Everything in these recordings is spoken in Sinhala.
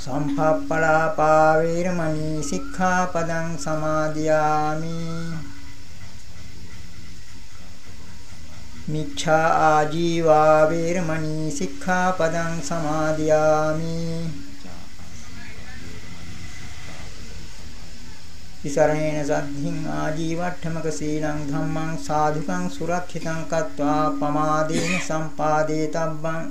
සම්පප්පලාපා වේරමණී සික්ඛාපදං සමාදියාමි। මිච්ඡා ආජීවා වේරමණී සික්ඛාපදං සමාදියාමි। විසරණේන සද්ධින් ආජීවට්ඨමක සීලං ධම්මං සාධුකං සුරක්ෂිතං කତ୍වා පමාදේන සම්පාදේ තබ්බං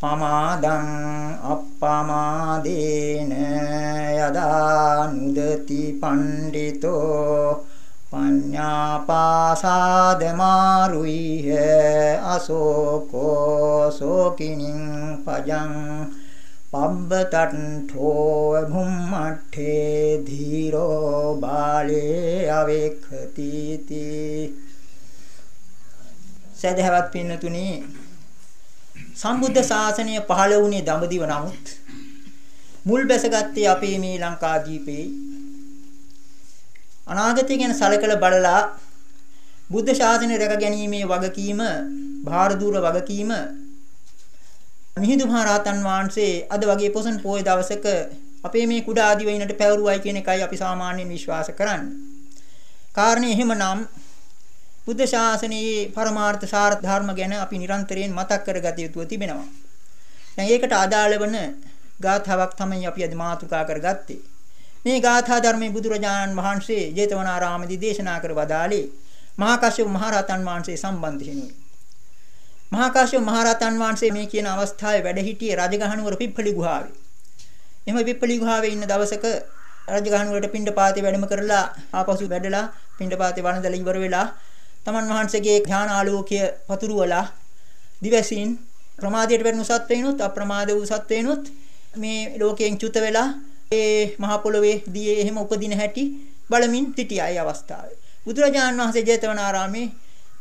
පමාදං අප්පමාදේන යදා නුදති පණ්ඩිතෝ පඤ්ඤාපාසාදමාරුයිහ අසෝකෝ සෝකිනින් පජං පබ්බතට්ඨෝ භුම්මට්ඨේ ධීරෝ බාලේ අවේක්ඛති තී සදහවත් පින්නතුනි සම්බුද්ධ ශාසනය පහළ වුණේ දඹදිව නමුත් මුල් බැසගත්තේ අපේ මේ ලංකාදීපේ අනාගතය ගැන සලකලා බලලා බුද්ධ ශාසනය රැක ගැනීමේ වගකීම භාර දූර වගකීම මිහිඳු මහ රහතන් වහන්සේ අද වගේ පොසොන් පොය දවසක අපේ මේ කුඩා ආදිවයින්ට පැවරුවයි කියන එකයි අපි සාමාන්‍යයෙන් විශ්වාස කරන්නේ. කාරණේ එහෙමනම් බුද්ධ ශාසනයේ පරමාර්ථ සාර ධර්ම ගැන අපි නිරන්තරයෙන් මතක් කරගත යුතුව තිබෙනවා. දැන් ඒකට අදාළ වන ගාථාවක් තමයි අපි අද මාතෘකා කරගත්තේ. මේ ගාථා ධර්මයේ බුදුරජාණන් වහන්සේ ජේතවනාරාමදී දේශනා කර වදාළේ මහා කාශ්‍යප මහරහතන් වහන්සේ සම්බන්ධිනුයි. මහා කාශ්‍යප මහරහතන් වහන්සේ මේ කියන අවස්ථාවේ වැඩ සිටියේ රජගහනුවර පිප්පලි ගුහාවේ. එහම පිප්පලි ගුහාවේ ඉන්න දවසක රජගහනුවරට පිණ්ඩපාතේ වැඩම කරලා ආපසු වැඩලා පිණ්ඩපාතේ වළඳලා ඉවර වෙලා තමන් වහන්සේගේ ඥාන ආලෝකය පතුරවලා දිවසින් ප්‍රමාදයට වැටෙන සත්වයිනුත් අප්‍රමාද වූ සත්වයිනුත් මේ ලෝකයෙන් චුත වෙලා ඒ මහ පොළොවේ දියේ එහෙම උපදින හැටි බලමින් සිටියා ඒ අවස්ථාවේ. බුදුරජාණන් වහන්සේ ජේතවනාරාමේ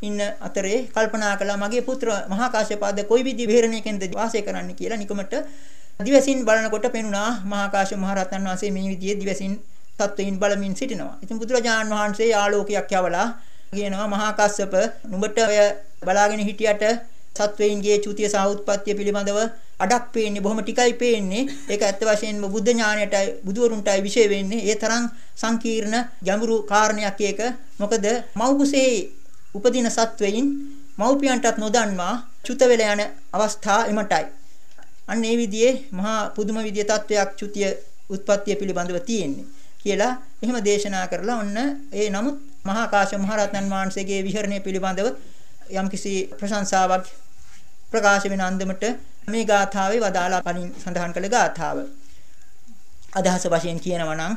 ඉන්න අතරේ කල්පනා කළා මගේ පුත්‍ර මහා කාශ්‍යපද කොයි විදි විහරණයකින්ද වාසය කරන්න කියලා නිකමට දිවසින් බලනකොට පෙනුණා මහා කාශ්‍යප මහ රහතන් වහන්සේ මේ විදිහේ දිවසින් තත්වයින් බලමින් සිටිනවා. ඉතින් බුදුරජාණන් වහන්සේ ආලෝකයක් යවලා කියනවා මහා කාශ්‍යප නුඹට ඔය බලාගෙන හිටියට සත්වයින්ගේ චුතිය සහ උත්පත්තිය පිළිබඳව අඩක් පේන්නේ බොහොම ටිකයි පේන්නේ. ඒක ඇත්ත වශයෙන්ම බුද්ධ ඥාණයටයි බුදුවරුන්ටයි විශේෂ වෙන්නේ. ඒ තරම් සංකීර්ණ ගැඹුරු කාරණයක් ඒක. මොකද මව්කුසේ උපදින සත්වයින් මව්පියන්ටත් නොදන්වා චුත වෙලා යන අවස්ථා එමටයි. අන්න ඒ විදිහේ මහා පුදුම විදිය තත්වයක් චුතිය උත්පත්තිය පිළිබඳව තියෙන්නේ කියලා එහෙම දේශනා කරලා ඔන්න ඒ නමුත් මහා කාශ්‍යප මහ රහතන් වහන්සේගේ විහරණය පිළිබඳව යම්කිසි ප්‍රශංසාවක් ප්‍රකාශ වෙන අන්දමට මේ ගාථාවේ වදාලා කලින් සඳහන් කළ ගාථාව. අදහස වශයෙන් කියනවා නම්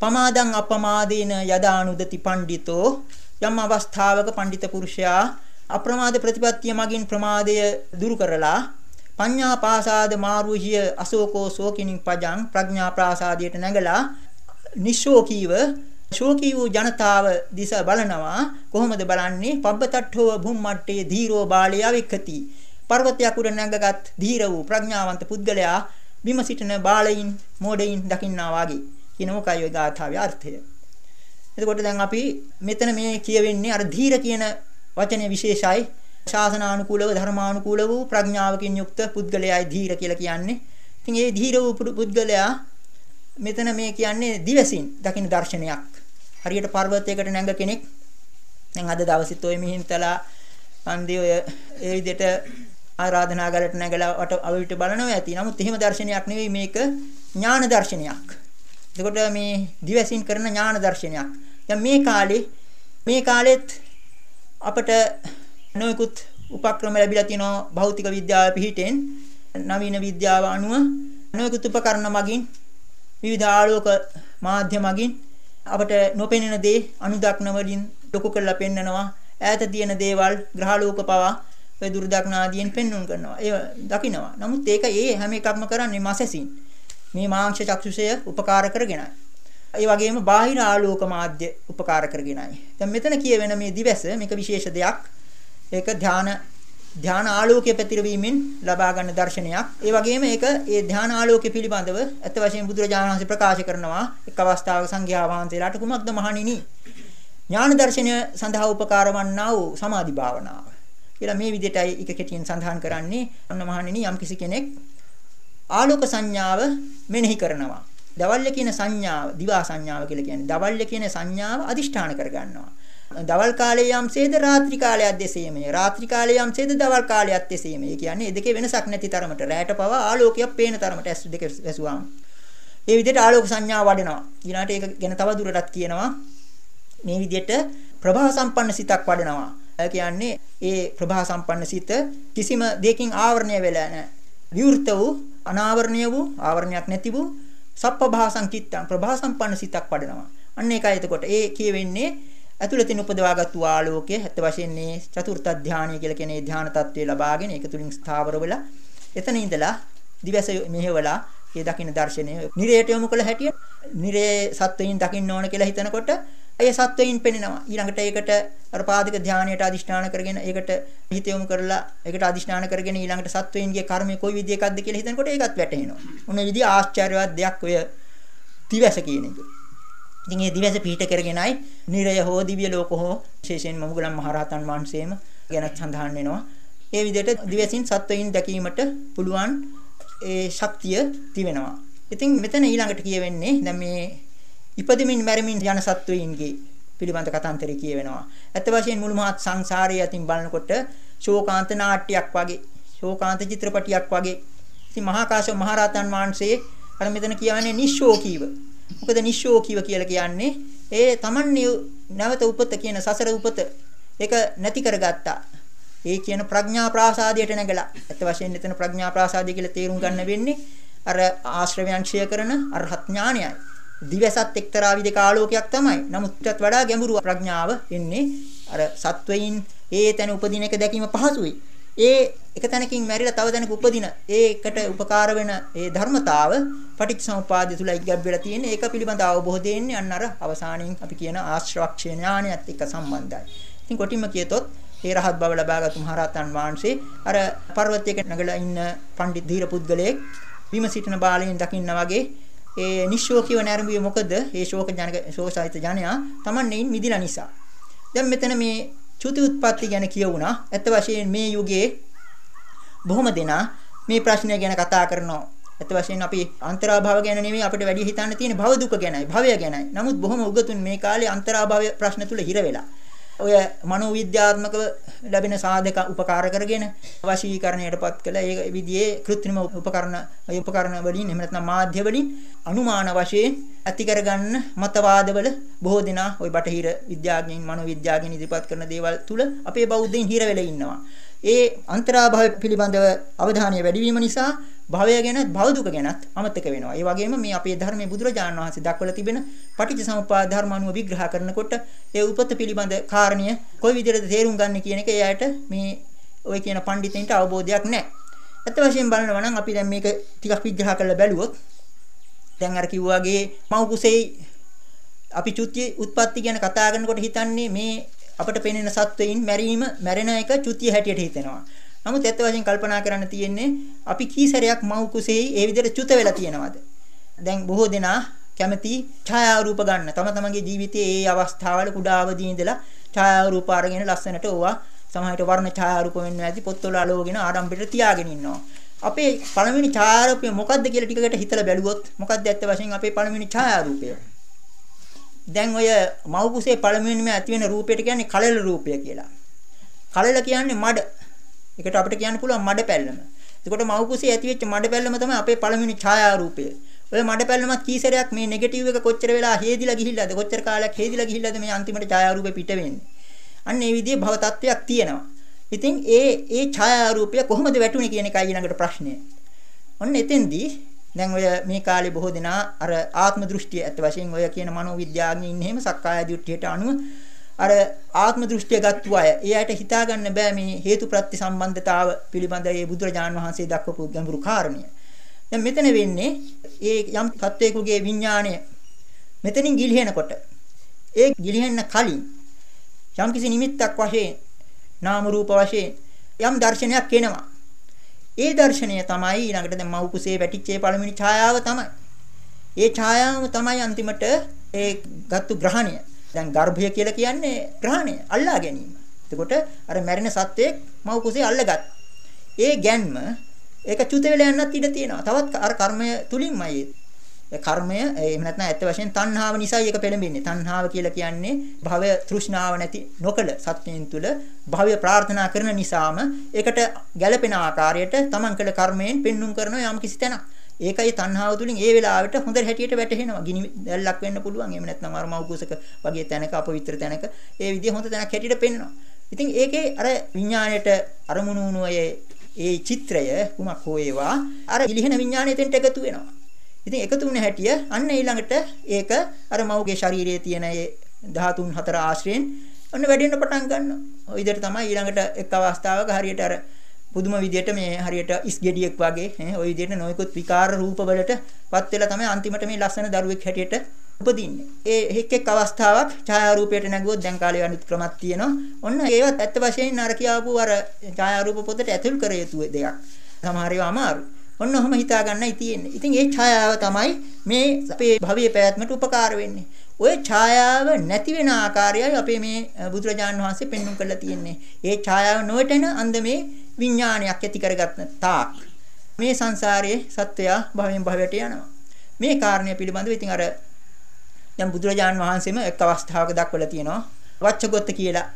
පමාදං අපමාදේන යදානුදති පණ්ඩිතෝ යම් අවස්ථාවක පඬිත පුරුෂයා අප්‍රමාද ප්‍රතිපත්තිය මගින් ප්‍රමාදය දුරු කරලා පඤ්ඤා පාසාද මාරුහිය අශෝකෝ සෝකිනින් පජං ප්‍රඥා ප්‍රාසාදයට නැගලා නිශෝකීව ශෝකී වූ ජනතාව දිස බලනවා. කොහොමද බලන්නේ? පබ්බතට්ඨව භුම්මට්ටේ ධීරෝ බාලය වික්ඛති. පර්වතයක් උඩ නැගගත් ධීර වූ ප්‍රඥාවන්ත පුද්ගලයා බිම සිටින බාලයින් මෝඩයින් දකින්නා වාගේ. කියන මොකයි ඔය ගාථාවේ අර්ථය? එතකොට දැන් අපි මෙතන මේ කියවෙන්නේ අර ධීර කියන වචනේ විශේෂයි. ශාසනානුකූලව ධර්මානුකූල වූ ප්‍රඥාවකින් යුක්ත පුද්ගලයායි ධීර කියලා කියන්නේ. ඉතින් ඒ ධීර වූ පුද්ගලයා මෙතන මේ කියන්නේ දිවසින් දකින්න දර්ශනයක්. හරියට පර්වතයකට නැංග කෙනෙක් දැන් අද දවසෙත් ඔය මිහින්තලා පන්දි ඔය ඒ විදිහට ආරාධනා ගලට නැගලා වට අවිට බලනවා ඇති. නමුත් එහෙම දර්ශනයක් නෙවෙයි මේක ඥාන දර්ශනයක්. එතකොට මේ දිවසින් කරන ඥාන දර්ශනයක්. දැන් මේ කාලේ මේ කාලෙත් අපට නොයෙකුත් උපක්‍රම ලැබිලා තියෙනවා භෞතික විද්‍යාව පිහිටෙන් නවීන විද්‍යාව අනුව නොයෙකුත් උපකරණ මගින් විවිධ ආලෝක මාධ්‍ය මගින් අපට නොපෙනෙන දේ අනුදක්න වලින් ලොකු කරලා පෙන්නනවා. ඈත තියෙන දේවල් ග්‍රහලෝක පවා ඔය දුර්දක්න ආදියෙන් පෙන්වුම් කරනවා. ඒ දකින්නවා නමුත් ඒක ඒ හැම එකක්ම කරන්නේ මාසෙසින්. මේ මාංශ චක්ෂුෂය උපකාර කරගෙනයි. ඒ වගේම බාහිර ආලෝක මාධ්‍ය උපකාර කරගෙනයි. දැන් මෙතන කියවෙන මේ දිවස මේක විශේෂ දෙයක්. ඒක ධාන ධාන ආලෝකයේ පැතිරවීමෙන් ලබා ගන්න දර්ශනයක්. ඒ වගේම ඒක ඒ ධාන ආලෝකය පිළිබඳව අත් වශයෙන් බුදුරජාණන් වහන්සේ ප්‍රකාශ කරනවා එක් අවස්ථාවක සංඝයා වහන්සේලාට කුමක්ද මහණෙනි? ඥාන දර්ශනය සඳහා උපකාර වන්නා වූ සමාධි භාවනාව. කියලා මේ විදිහටයි එක කෙටියෙන් සඳහන් කරන්නේ. අන්න මහණෙනි යම්කිසි කෙනෙක් ආලෝක සංඥාව මෙනෙහි කරනවා. දවල්ය කියන සංඥාව, දිවා සංඥාව කියලා කියන්නේ. දවල්ය කියන සංඥාව අදිෂ්ඨාන කරගන්නවා. දවල් කාලයේ යම්සේද රාත්‍රී කාලයක් දෙසීමේ රාත්‍රී කාලයේ යම්සේද දවල් කාලයක් දෙසීමේ ඒ කියන්නේ ඒ දෙකේ වෙනසක් නැති තරමට. රැයට පවා ආලෝකයක් පේන තරමට ඇස් දෙක වැසුවාම. ඒ විදිහට ආලෝක සංඥා වඩනවා. ඊළාට ඒක ගැන තව දුරටත් කියනවා. මේ විදිහට ප්‍රභා සම්පන්න සිතක් වඩනවා. ඒ කියන්නේ ඒ ප්‍රභා සම්පන්න සිත කිසිම දෙයකින් ආවරණය වෙලා නැහැ. විවෘත වූ අනාවරණීය වූ ආවරණයක් නැති වූ සප්පභාසං චිත්තං ප්‍රභා සම්පන්න සිතක් වඩනවා. අන්න ඒකයි එතකොට. ඒ කියවෙන්නේ ඇතුළතින් උපදවාගත්තු ආලෝකය ඇත්ත වශයෙන් මේ චතුර්ථ ධානය කියලා කියන ඒ ධාන තත්වය ලබාගෙන ඒක තුලින් ස්ථාවර වෙලා එතන ඉඳලා දිවස මෙහෙवला ඒ දකින්න දර්ශනය නිරයට යොමු කළ හැටිය නිරේ සත්වයින් දකින්න ඕන කියලා හිතනකොට ඒ සත්වයින් පෙනෙනවා ඊළඟට ඒකට අර පාදක ධානයට අදිෂ්ඨාන කරගෙන ඒකට හිත යොමු කරලා ඒකට අදිෂ්ඨාන කරගෙන ඊළඟට සත්වයින්ගේ කර්මය කොයි විදිහකක්ද කියලා හිතනකොට ඒකත් වැටහෙනවා. මොන විදිහ ආශ්චර්යවත් දෙයක් ඔය දිවස කියන එක. ඉතින් මේ දිවස පිහිට කරගෙනයි නිරය හෝ දිව්‍ය ලෝක හෝ විශේෂයෙන්ම මුගලන් මහරහතන් වහන්සේම ගැන සඳහන් වෙනවා. ඒ විදිහට දිවසින් සත්වයින් දැකීමට පුළුවන් ඒ ශක්තිය තිබෙනවා. ඉතින් මෙතන ඊළඟට කියවෙන්නේ දැන් මේ ඉපදෙමින් මැරෙමින් යන සත්වයින්ගේ පිළිබඳ කතාන්තරය කියවෙනවා. ඇත්ත වශයෙන් මුළු මහත් සංසාරයේ අතින් බලනකොට ශෝකාන්ත නාට්‍යයක් වගේ, ශෝකාන්ත චිත්‍රපටියක් වගේ ඉතින් මහා කාශ්‍යප මහරහතන් වහන්සේ අර මෙතන කියන්නේ නිශ්ශෝකීව. මොකද නිශ්ශෝකීව කියලා කියන්නේ ඒ තමන්නේ නැවත උපත කියන සසර උපත ඒක නැති කරගත්තා. ඒ කියන ප්‍රඥා ප්‍රාසාදයට නැගලා. ඇත්ත වශයෙන්ම එතන ප්‍රඥා ප්‍රාසාදය කියලා තේරුම් ගන්න වෙන්නේ අර ආශ්‍රවයන් ක්ෂය කරන අරහත් ඥානයයි. දිවසත් එක්තරා විදිහක ආලෝකයක් තමයි. නමුත් ඊටත් වඩා ගැඹුරු ප්‍රඥාව එන්නේ අර සත්වයින් ඒ තැන උපදින එක දැකීම පහසුයි. ඒ එක තැනකින් මැරිලා තව තැනක උපදින ඒකට උපකාර වෙන ඒ ධර්මතාව පටිච්චසමුපාදය තුල ඉගැබ් වෙලා තියෙන ඒක පිළිබඳ අවබෝධය එන්නේ අන්න අර අවසානයේ අපි කියන ආශ්‍රවක්ෂය ඥානයත් එක්ක සම්බන්ධයි. ඉතින් කොටින්ම කියතොත් ඒ රහත් බව ලබාගත් මහරහතන් වහන්සේ අර පර්වතයක නැගලා ඉන්න පණ්ඩිත ධීර පුද්ගලයෙක් විම සිටින බාලයෙන් දකින්න වගේ ඒ නිශ්ශෝකීව නැරඹුවේ මොකද? ඒ ශෝක ජනක ශෝසයිත ජනයා Tamannein මිදිලා නිසා. දැන් මෙතන මේ චුති උත්පත්ති ගැන කියවුණා. ඇත්ත වශයෙන් මේ යුගයේ බොහොම දෙනා මේ ප්‍රශ්නය ගැන කතා කරනවා. ඇත්ත වශයෙන් අපි අන්තරාභව ගැන නෙමෙයි අපිට වැඩි හිතන්න තියෙන භව දුක ගැනයි, භවය ගැනයි. නමුත් බොහොම උගතුන් මේ කාලේ අන්තරාභව ප්‍රශ්න තුල හිර වෙලා. ඔය මනෝවිද්‍යාත්මකව ලැබෙන සාධක උපකාර කරගෙන වශීකරණයටපත් කළ ඒ විදිහේ කෘත්‍රිම උපකරණ ඒ උපකරණ වලින් එහෙම නැත්නම් මාධ්‍ය වලින් අනුමාන වශයෙන් ඇති කරගන්න මතවාදවල බොහෝ දෙනා ওই බටහිර විද්‍යාඥයින් මනෝවිද්‍යාඥයින් ඉදිරිපත් කරන දේවල් තුල අපේ බෞද්ධයින් හිර වෙලා ඉන්නවා. ඒ අන්තරාභාව පිළිබඳව අවධානය වැඩි වීම නිසා භවය ගැනත් භව දුක ගැනත් අමතක වෙනවා. ඒ වගේම මේ අපේ ධර්මයේ බුදුරජාණන් වහන්සේ දක්වලා තිබෙන පටිච්චසමුප්පාද ධර්ම අනුව විග්‍රහ කරනකොට ඒ උපත පිළිබඳ කාරණිය කොයි විදිහටද තේරුම් ගන්න කියන එක එයාට මේ ওই කියන පඬිතෙන්ට අවබෝධයක් නැහැ. ඇත්ත වශයෙන් බලනවා නම් අපි දැන් මේක ටිකක් විග්‍රහ කරලා බැලුවොත් දැන් අර කිව්වාගේ මව් කුසෙයි අපි චුත්‍ය උත්පත්ති ගැන කතා කරනකොට හිතන්නේ මේ අපට පෙනෙන සත්වයින් මැරීම මැරෙන එක චුතිය හැටියට හිතෙනවා. නමුත් ඇත්ත වශයෙන් කල්පනා කරන්න තියෙන්නේ අපි කී සැරයක් මව් කුසෙහි ඒ විදිහට චුත වෙලා තියෙනවද? දැන් බොහෝ දෙනා කැමති ඡායාරූප ගන්න. තම තමන්ගේ ජීවිතයේ ඒ අවස්ථාවල කුඩා අවදී ඉඳලා ඡායාරූප අරගෙන ලස්සනට ඕවා සමහරට වර්ණ ඡායාරූප වෙන්න ඇති පොත්වල අලෝගෙන ආරම්භයට තියාගෙන ඉන්නවා. අපේ පළවෙනි ඡායාරූපය මොකක්ද කියලා ටිකකට හිතලා බැලුවොත් මොකක්ද ඇත්ත වශයෙන් අපේ පළවෙනි ඡායාරූපය? දැන් ඔය මව් කුසේ පළමුවෙනිම ඇති වෙන රූපයට කියන්නේ කලල රූපය කියලා. කලල කියන්නේ මඩ. ඒකට අපිට කියන්න පුළුවන් මඩ පැල්ලම. එතකොට මව් කුසේ ඇති වෙච්ච මඩ පැල්ලම තමයි අපේ පළමුවෙනි ඡායාරූපය. ඔය මඩ පැල්ලමත් කීසරයක් මේ නෙගටිව් එක කොච්චර වෙලා හේදිලා ගිහිල්ලාද කොච්චර කාලයක් හේදිලා ගිහිල්ලාද මේ අන්තිමට ඡායාරූපේ පිට වෙන්නේ. අන්න ඒ විදිහේ භව තත්වයක් තියෙනවා. ඉතින් ඒ ඒ ඡායාරූපය කොහොමද වැටුනේ කියන එකයි ඊළඟට ප්‍රශ්නය. ඔන්න එතෙන්දී දැන් ඔය මේ කාලේ බොහෝ දෙනා අර ආත්ම දෘෂ්ටිය ඇත්ත වශයෙන් ඔය කියන මනෝවිද්‍යාඥයින් එහෙම සක්කාය දෘෂ්ටියට අනුව අර ආත්ම දෘෂ්ටිය ගත්තු අය එයාට හිතා ගන්න බෑ මේ හේතු ප්‍රත්‍ය සම්බන්ධතාව පිළිබඳ ඒ බුදුරජාණන් වහන්සේ දක්වපු ගැඹුරු කාරණය. දැන් මෙතන වෙන්නේ ඒ යම් තත්වයකගේ විඥාණය මෙතනින් ගිලිහෙනකොට ඒ ගිලිහෙන්න කලින් යම්කිසි නිමිත්තක් වශයෙන් නාම රූප වශයෙන් යම් දර්ශනයක් එනවා. ඒ දර්ශනය තමයි ඊළඟට දැන් මව් කුසේ වැටිච්ච පළවෙනි ඡායාව තමයි. ඒ ඡායාව තමයි අන්තිමට ඒ ගත්තු ග්‍රහණය. දැන් ගර්භය කියලා කියන්නේ ග්‍රහණය, අල්ලා ගැනීම. එතකොට අර මැරෙන සත්වයක් මව් කුසේ අල්ලගත්. ඒ ගැන්ම ඒක චුත වෙලා යන්නත් ඉඩ තියෙනවා. තවත් අර කර්මය තුලින්මයි කර්මය එහෙම නැත්නම් ඇත්ත වශයෙන් තණ්හාව නිසායි ඒක පෙළඹෙන්නේ. තණ්හාව කියලා කියන්නේ භවය තෘෂ්ණාව නැති නොකල සත්‍යයෙන් තුල භවය ප්‍රාර්ථනා කරන නිසාම ඒකට ගැළපෙන ආකාරයට තමන් කළ කර්මයෙන් පෙන්눔 කරන යම් කිසි තැනක්. ඒකයි තණ්හාව තුලින් ඒ වෙලාවට හොඳ හැටියට වැටහෙනවා. ගිනි දැල්ලක් වෙන්න පුළුවන්. එහෙම නැත්නම් අර මව්කුසක වගේ තැනක අපවිත්‍ර තැනක ඒ විදිහ හොඳ තැනක් හැටියට පෙන්වනවා. ඉතින් ඒකේ අර විඥාණයට අරමුණු වුණු ඒ චිත්‍රය කුමක් හෝ ඒවා අර ඉලිහෙන විඥාණය දෙන්න එකතු වෙනවා. ඉතින් එකතු වුණ හැටිය අන්න ඊළඟට ඒක අර මව්ගේ ශරීරයේ තියෙන ඒ ධාතුන් හතර ආශ්‍රයෙන් ඔන්න වැඩෙන්න පටන් ගන්නවා. ওই විදිහට තමයි ඊළඟට එක් අවස්ථාවක හරියට අර පුදුම විදියට මේ හරියට ඉස් ගෙඩියක් වගේ ඈ ওই විදියට නොයෙකුත් විකාර රූපවලට පත් වෙලා තමයි අන්තිමට මේ ලස්සන දරුවෙක් හැටියට උපදින්නේ. ඒ එක් එක් අවස්ථාවක් ඡායාරූපයට නැගුවොත් දැන් කාලේ අනිත් ක්‍රමත් තියෙනවා. ඔන්න ඒවත් ඇත්ත වශයෙන්ම අර කියාපු අර ඡායාරූප පොතට ඇතුල් කර යුතු දෙයක්. සමහර ඒවා අමාරු. ඔන්න ඔහම හිතා ගන්නයි තියෙන්නේ. ඉතින් ඒ ඡායාව තමයි මේ අපේ භවයේ පැවැත්මට උපකාර වෙන්නේ. ওই ඡායාව නැති වෙන ආකාරයයි අපේ මේ බුදුරජාන් වහන්සේ පෙන්වුම් කරලා තියෙන්නේ. ඒ ඡායාව නොවටෙන අන්දමේ විඥානයක් ඇති කරගත්ත තාක් මේ සංසාරයේ සත්වයා භවයෙන් භවයට යනවා. මේ කාරණය පිළිබඳව ඉතින් අර දැන් බුදුරජාණන් වහන්සේම එක් අවස්ථාවක දක්වලා තියෙනවා. වච්චගොත්ත කියලා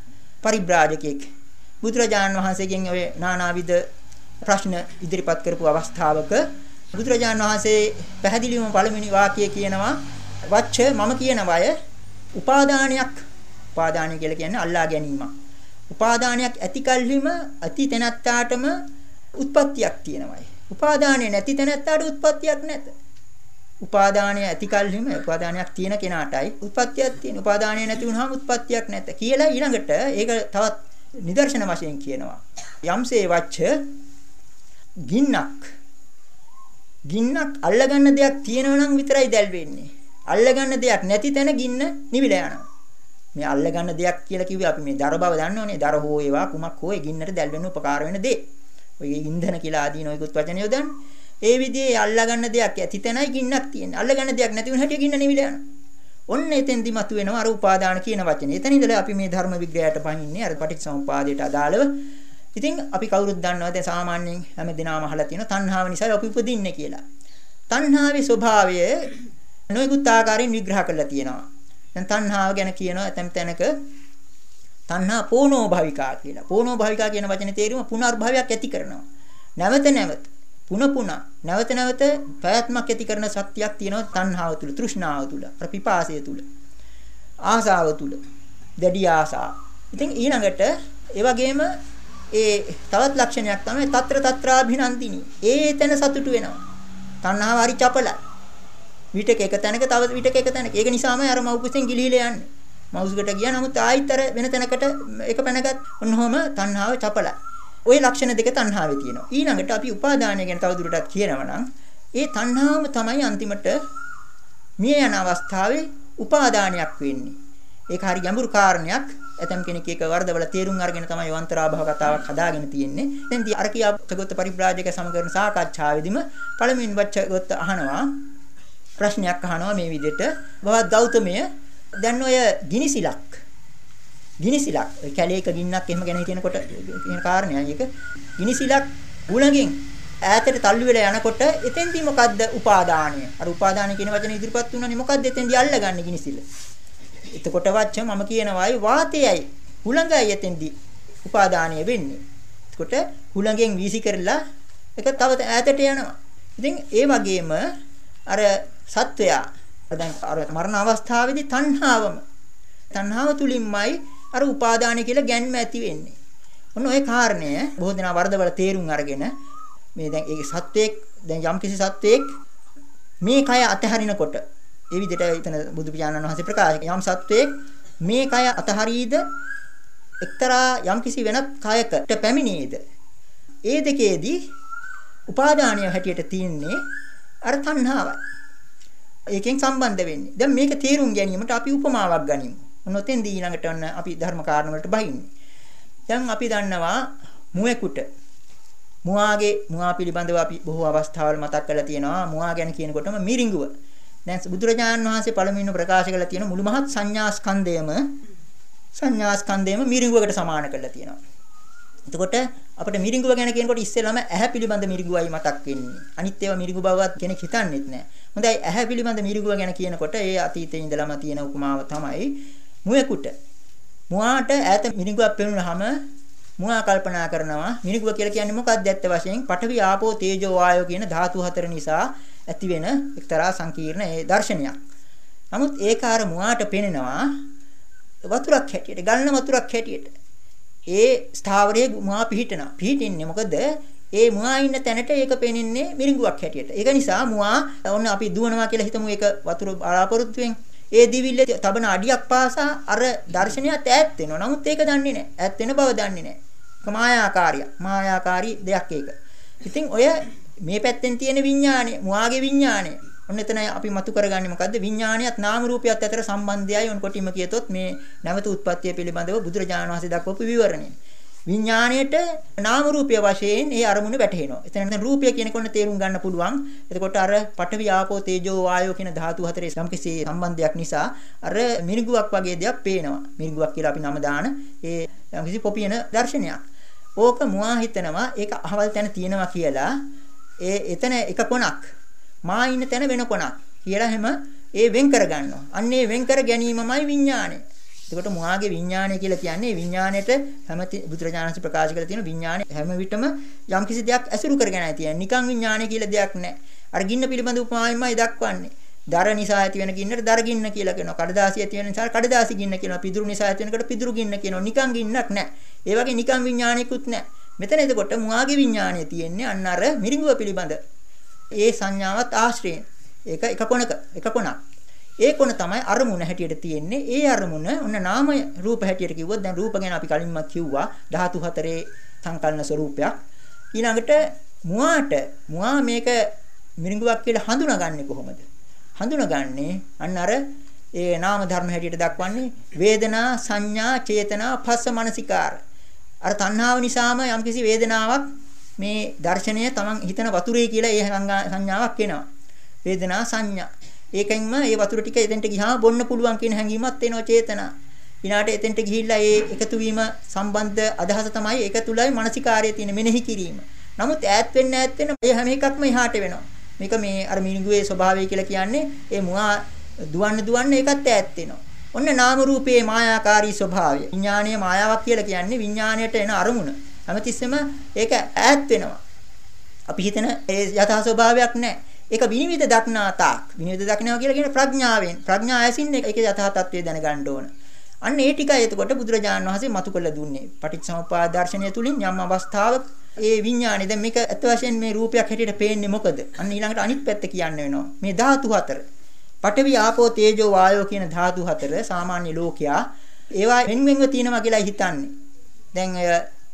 පරිබ්‍රාජකෙක්. බුදුරජාණන් වහන්සේගෙන් ඔය නානාවිද ප්‍රශ්න ඉදිරිපත් කරපු අවස්ථාවක බුදුරජාණන් වහන්සේ පැහැදිලිවම පළවෙනි වාක්‍යය කියනවා වච්ච මම කියන වය උපාදානයක් උපාදානය කියලා කියන්නේ අල්ලා ගැනීමක්. උපාදානයක් ඇති කල්හිම අති තැනත්තාටම උත්පත්තියක් තියෙනවායි. උපාදානය නැති තැනත්තාට උත්පත්තියක් නැත. උපාදානය ඇති කල්හිම උපාදානයක් තියෙන කෙනාටයි උත්පත්තියක් තියෙන. උපාදානය නැති වුනහම උත්පත්තියක් නැත කියලා ඊළඟට ඒක තවත් නිදර්ශන වශයෙන් කියනවා. යම්සේ වච්ච ගින්නක් ගින්නක් අල්ලගන්න දෙයක් තියෙනවා නම් විතරයි දැල් වෙන්නේ. අල්ලගන්න දෙයක් නැති තැන ගින්න නිවිලා යනවා. මේ අල්ලගන්න දෙයක් කියලා කිව්වේ අපි මේ දර බව දන්නවනේ. දර හෝ ඒවා කුමක් හෝ ඒ ගින්නට දැල් වෙන්න උපකාර වෙන දේ. ඔය ඉන්ධන කියලා ආදී නොයෙකුත් වචන යොදන්නේ. ඒ විදිහේ අල්ලගන්න දෙයක් ඇති තැනයි ගින්නක් තියෙන්නේ. අල්ලගන්න දෙයක් නැති වුණ හැටි ගින්න නිවිලා යනවා. ඔන්න එතෙන්දි මතුවෙනවා අර උපාදාන කියන වචනේ. එතන ඉඳලා අපි මේ ධර්ම විග්‍රහයට පහින්නේ අර පටිච්චසමුපාදයට අදාළව. ඉතින් අපි කවුරුත් දන්නවා දැන් සාමාන්‍යයෙන් හැම දිනම අහලා තියෙනවා තණ්හාව නිසා අපි උපදින්නේ කියලා. තණ්හාවේ ස්වභාවය නොයෙකුත් ආකාරයෙන් විග්‍රහ කරලා තියෙනවා. දැන් තණ්හාව ගැන කියනවා ඇතැම් තැනක තණ්හා පෝනෝ භවිකා කියලා. පෝනෝ භවිකා කියන වචනේ තේරුම පුනර්භවයක් ඇති කරනවා. නැවත නැවත පුන පුන නැවත නැවත ප්‍රයත්නක් ඇති කරන සත්‍යයක් තියෙනවා තණ්හාව තුල, තෘෂ්ණාව තුල, ප්‍රපිපාසය තුල, ආසාව තුල, දැඩි ආසාව. ඉතින් ඊළඟට ඒ වගේම ඒ තවත් ලක්ෂණයක් තමයි తත්‍ර తත්‍රාභිනන්දිනී. ඒ තැන සතුටු වෙනවා. තණ්හාව හරි චපලයි. විටක එක තැනක තව විටක එක තැනක. ඒක නිසාම අර මව්කුසෙන් ගිලිහිලා යන්නේ. මව්සුකට ගියා නමුත් ආයිත් අර වෙන තැනකට එක පැනගත් ඔන්නෝම තණ්හාව චපලයි. ওই ලක්ෂණ දෙක තණ්හාවේ තියෙනවා. ඊළඟට අපි උපාදානය ගැන තවදුරටත් කියනවා නම් ඒ තණ්හාවම තමයි අන්තිමට මිය යන අවස්ථාවේ උපාදානයක් වෙන්නේ. ඒක හරි ගැඹුරු කාරණයක්. ඇතම් කෙනෙක් ඒක වර්ධවල තේරුම් අරගෙන තමයි යවන්තරාභව කතාවක් හදාගෙන තියෙන්නේ. දැන් දී අර කියා චගොත්ත පරිබ්‍රාජක සමගරන සාකච්ඡාවේදීම පළමුවෙන් වච්චගොත්ත අහනවා ප්‍රශ්නයක් අහනවා මේ විදිහට. බවත් ගෞතමය. දැන් ඔය ගිනිසිලක් ගිනිසිලක් කැලේක ගින්නක් එහෙම ගැන හිතනකොට කියන කාරණයක් ඒක ගිනිසිලක් උලඟින් ඈතට තල්ලු වෙලා යනකොට එතෙන්දී මොකද්ද උපාදානය? අර උපාදානය කියන වචනේ ඉදිරිපත් වුණානේ මොකද්ද එතෙන්දී අල්ලගන්නේ ගිනිසිල එතකොට වච්ච මම කියනවායි වාතයයි. හුළඟයි එතෙන්දී උපාදානය වෙන්නේ. එතකොට හුළඟෙන් වීසි කරලා ඒක තව ඈතට යනවා. ඉතින් ඒ වගේම අර සත්වයා දැන් අර මරණ අවස්ථාවේදී තණ්හාවම තණ්හාව තුලින්මයි අර උපාදානය කියලා ගැන්ම ඇති වෙන්නේ. ඔන්න ඔය කාරණය බොහෝ දෙනා වරදවල තේරුම් අරගෙන මේ දැන් ඒ සත්වයක් දැන් යම්කිසි සත්වයක් මේ කය අතහරිනකොට ඒ විදිහට එතන බුදු පියාණන් වහන්සේ ප්‍රකාශ යම් සත්වයක් මේ කය අතහරීද එක්තරා යම්කිසි වෙනත් කයකට පැමිණේද ඒ දෙකේදී උපාදානීය හැටියට තියෙන්නේ අර තණ්හාවයි. ඒකෙන් සම්බන්ධ වෙන්නේ. දැන් මේක තේරුම් ගැනීමට අපි උපමාවක් ගනිමු. නොතෙන්දී ඊළඟට ඔන්න අපි ධර්ම කාරණ වලට බහින්නේ. දැන් අපි දන්නවා මුවෙකුට මුවාගේ මුවා පිළිබඳව අපි බොහෝ අවස්ථාවල මතක් කරලා තියෙනවා මුවා ගැන කියනකොටම මිරිඟුව. දැන් බුදුරජාණන් වහන්සේ පළමුවෙන්ම ප්‍රකාශ කළා තියෙන මුළු මහත් සංඥා ස්කන්ධයම සංඥා ස්කන්ධයම මිරිඟුවකට සමාන කරලා තියෙනවා. එතකොට අපිට මිරිඟුව ගැන කියනකොට ඉස්සෙල්ලාම ඇහැ පිළිබඳ මිරිඟුවයි මතක් වෙන්නේ. අනිත් ඒවා මිරිඟු බවවත් කෙනෙක් හිතන්නේත් නැහැ. හොඳයි ඇහැ පිළිබඳ මිරිඟුව ගැන කියනකොට ඒ අතීතයේ ඉඳලම තියෙන උපමාව තමයි මුවෙකුට මුවාට ඈත මිනිගුවක් පෙනුනහම මුවා කල්පනා කරනවා මිනිගුව කියලා කියන්නේ මොකක්ද ඇත්ත වශයෙන් පඨවි ආපෝ තේජෝ වායෝ කියන ධාතු හතර නිසා ඇතිවෙන එක්තරා සංකීර්ණ ඒ දර්ශනයක්. නමුත් ඒක අර මුවාට පෙනෙනවා වතුරක් හැටියට ගලන වතුරක් හැටියට. ඒ ස්ථාවරයේ මුවා පිහිටනවා. පිහිටින්නේ මොකද ඒ මුවා ඉන්න තැනට ඒක පෙනෙන්නේ මිරිඟුවක් හැටියට. ඒක නිසා මුවා ඔන්න අපි දුවනවා කියලා හිතමු ඒක වතුර බලාපොරොත්තුෙන් ඒ දිවිල්ල තබන අඩියක් පාසා අර දර්ශනයත් ඈත් වෙනවා. නමුත් ඒක දන්නේ නැහැ. ඈත් වෙන බව දන්නේ නැහැ. ඒක මායාකාරිය. මායාකාරී දෙයක් ඒක. ඉතින් ඔය මේ පැත්තෙන් තියෙන විඥාණය, මුවාගේ විඥාණය. ඔන්න එතන අපි මතු කරගන්නේ මොකද්ද? විඥාණයත් නාම රූපයත් අතර සම්බන්ධයයි ඔන් කොටිම කියතොත් මේ නැවත උත්පත්තිය පිළිබඳව බුදුරජාණන් වහන්සේ දක්වපු විවරණය. විඥාණයට නාම රූපය වශයෙන් ඒ අරමුණ වැටහෙනවා. එතන එතන රූපය කියනකොට තේරුම් ගන්න පුළුවන්. එතකොට අර පඨවි ආපෝ තේජෝ වායෝ කියන ධාතු හතරේ යම්කිසි සම්බන්ධයක් නිසා අර මිරිඟුවක් වගේ දෙයක් පේනවා. මිරිඟුවක් කියලා අපි නම දාන ඒ යම්කිසි පොපියන දර්ශනයක්. ඕක මුවා හිතනවා ඒක අහවල් තැන තියෙනවා කියලා ඒ එතන එක කොනක් මා ඉන්න තැන වෙන කොනක් කියලා හැම ඒ වෙන් කර ගන්නවා. අන්න ඒ වෙන් කර ගැනීමමයි විඥාණය. එතකොට මුවාගේ විඥානය කියලා කියන්නේ විඥාණයට හැමති බුදුරජාණන්සේ ප්‍රකාශ කරලා තියෙන විඥානය හැම විටම යම්කිසි දෙයක් ඇසුරු කරගෙනයි තියෙන්නේ. නිකන් විඥානය කියලා දෙයක් නැහැ. අර ගින්න පිළිබඳ උපමාවෙන්මයි දක්වන්නේ. දර නිසා ඇති වෙන ගින්නට දර ගින්න කියලා කියනවා. කඩදාසි ඇති වෙන නිසා කඩදාසි ගින්න කියනවා. පිදුරු නිසා ඇති වෙනකට පිදුරු ගින්න කියනවා. නිකන් ගින්නක් නැහැ. ඒ වගේ නිකන් විඥානයකුත් නැහැ. මෙතන එතකොට මුවාගේ විඥානය තියෙන්නේ අන්න අර මිරිඟුව පිළිබඳ. ඒ සංඥාවත් ආශ්‍රයෙන්. ඒක එක කොනක එක කොනක්. ඒ කොන තමයි අරමුණ හැටියට තියෙන්නේ. ඒ අරමුණ ඔන්න නාම රූප හැටියට කිව්වොත් දැන් රූප ගැන අපි කලින්ම කිව්වා ධාතු හතරේ සංකල්න ස්වરૂපයක්. ඊළඟට මුවාට මුවා මේක මිරිඟුවක් කියලා හඳුනාගන්නේ කොහොමද? හඳුනාගන්නේ අන්න අර ඒ නාම ධර්ම හැටියට දක්වන්නේ වේදනා සංඥා චේතනා පස්ස මනසිකාර. අර තණ්හාව නිසාම යම්කිසි වේදනාවක් මේ දර්ශනය තමන් හිතන වතුරේ කියලා ඒ සංඥාවක් එනවා. වේදනා සංඥා ඒකෙන්ම ඒ වතුර ටික එතෙන්ට ගියාම බොන්න පුළුවන් කියන හැඟීමක් එනවා චේතනා. ඊනාට එතෙන්ට ගිහිල්ලා ඒ එකතු වීම සම්බන්ධ අදහස තමයි ඒක තුලයි මානසිකාර්යය තියෙන මෙනෙහි කිරීම. නමුත් ඈත් වෙන්න ඈත් වෙන්න මේ හැම එකක්ම එහාට වෙනවා. මේක මේ අර මිනිගුවේ ස්වභාවය කියලා කියන්නේ ඒ මුවා දුවන්න දුවන්න ඒකත් ඈත් වෙනවා. ඔන්න නාම රූපයේ මායාකාරී ස්වභාවය. විඥානීය මායාවක් කියලා කියන්නේ විඥාණයට එන අරමුණ. හැමතිස්සෙම ඒක ඈත් වෙනවා. අපි හිතන ඒ යථා ස්වභාවයක් නැහැ. ඒක විනිවිද දක්නා තාක් විනිවිද දක්නවා කියලා කියන ප්‍රඥාවෙන් ප්‍රඥා ඇසින් ඒකේ යථා තත්ත්වය දැනගන්න ඕන. අන්න ඒ ටිකයි එතකොට බුදුරජාණන් වහන්සේ මතු කළ දුන්නේ. පටිච්චසමුප්පාද දර්ශනය තුලින් යම් අවස්ථාවක ඒ විඥානේ දැන් මේක ඇත්ත වශයෙන් මේ රූපයක් හැටියට පේන්නේ මොකද? අන්න ඊළඟට අනිත් පැත්ත කියන්න වෙනවා. මේ ධාතු හතර. පඨවි ආපෝ තේජෝ වායෝ කියන ධාතු හතර සාමාන්‍ය ලෝකයා ඒවා වෙන්වෙන්ව තියෙනවා කියලා හිතන්නේ. දැන්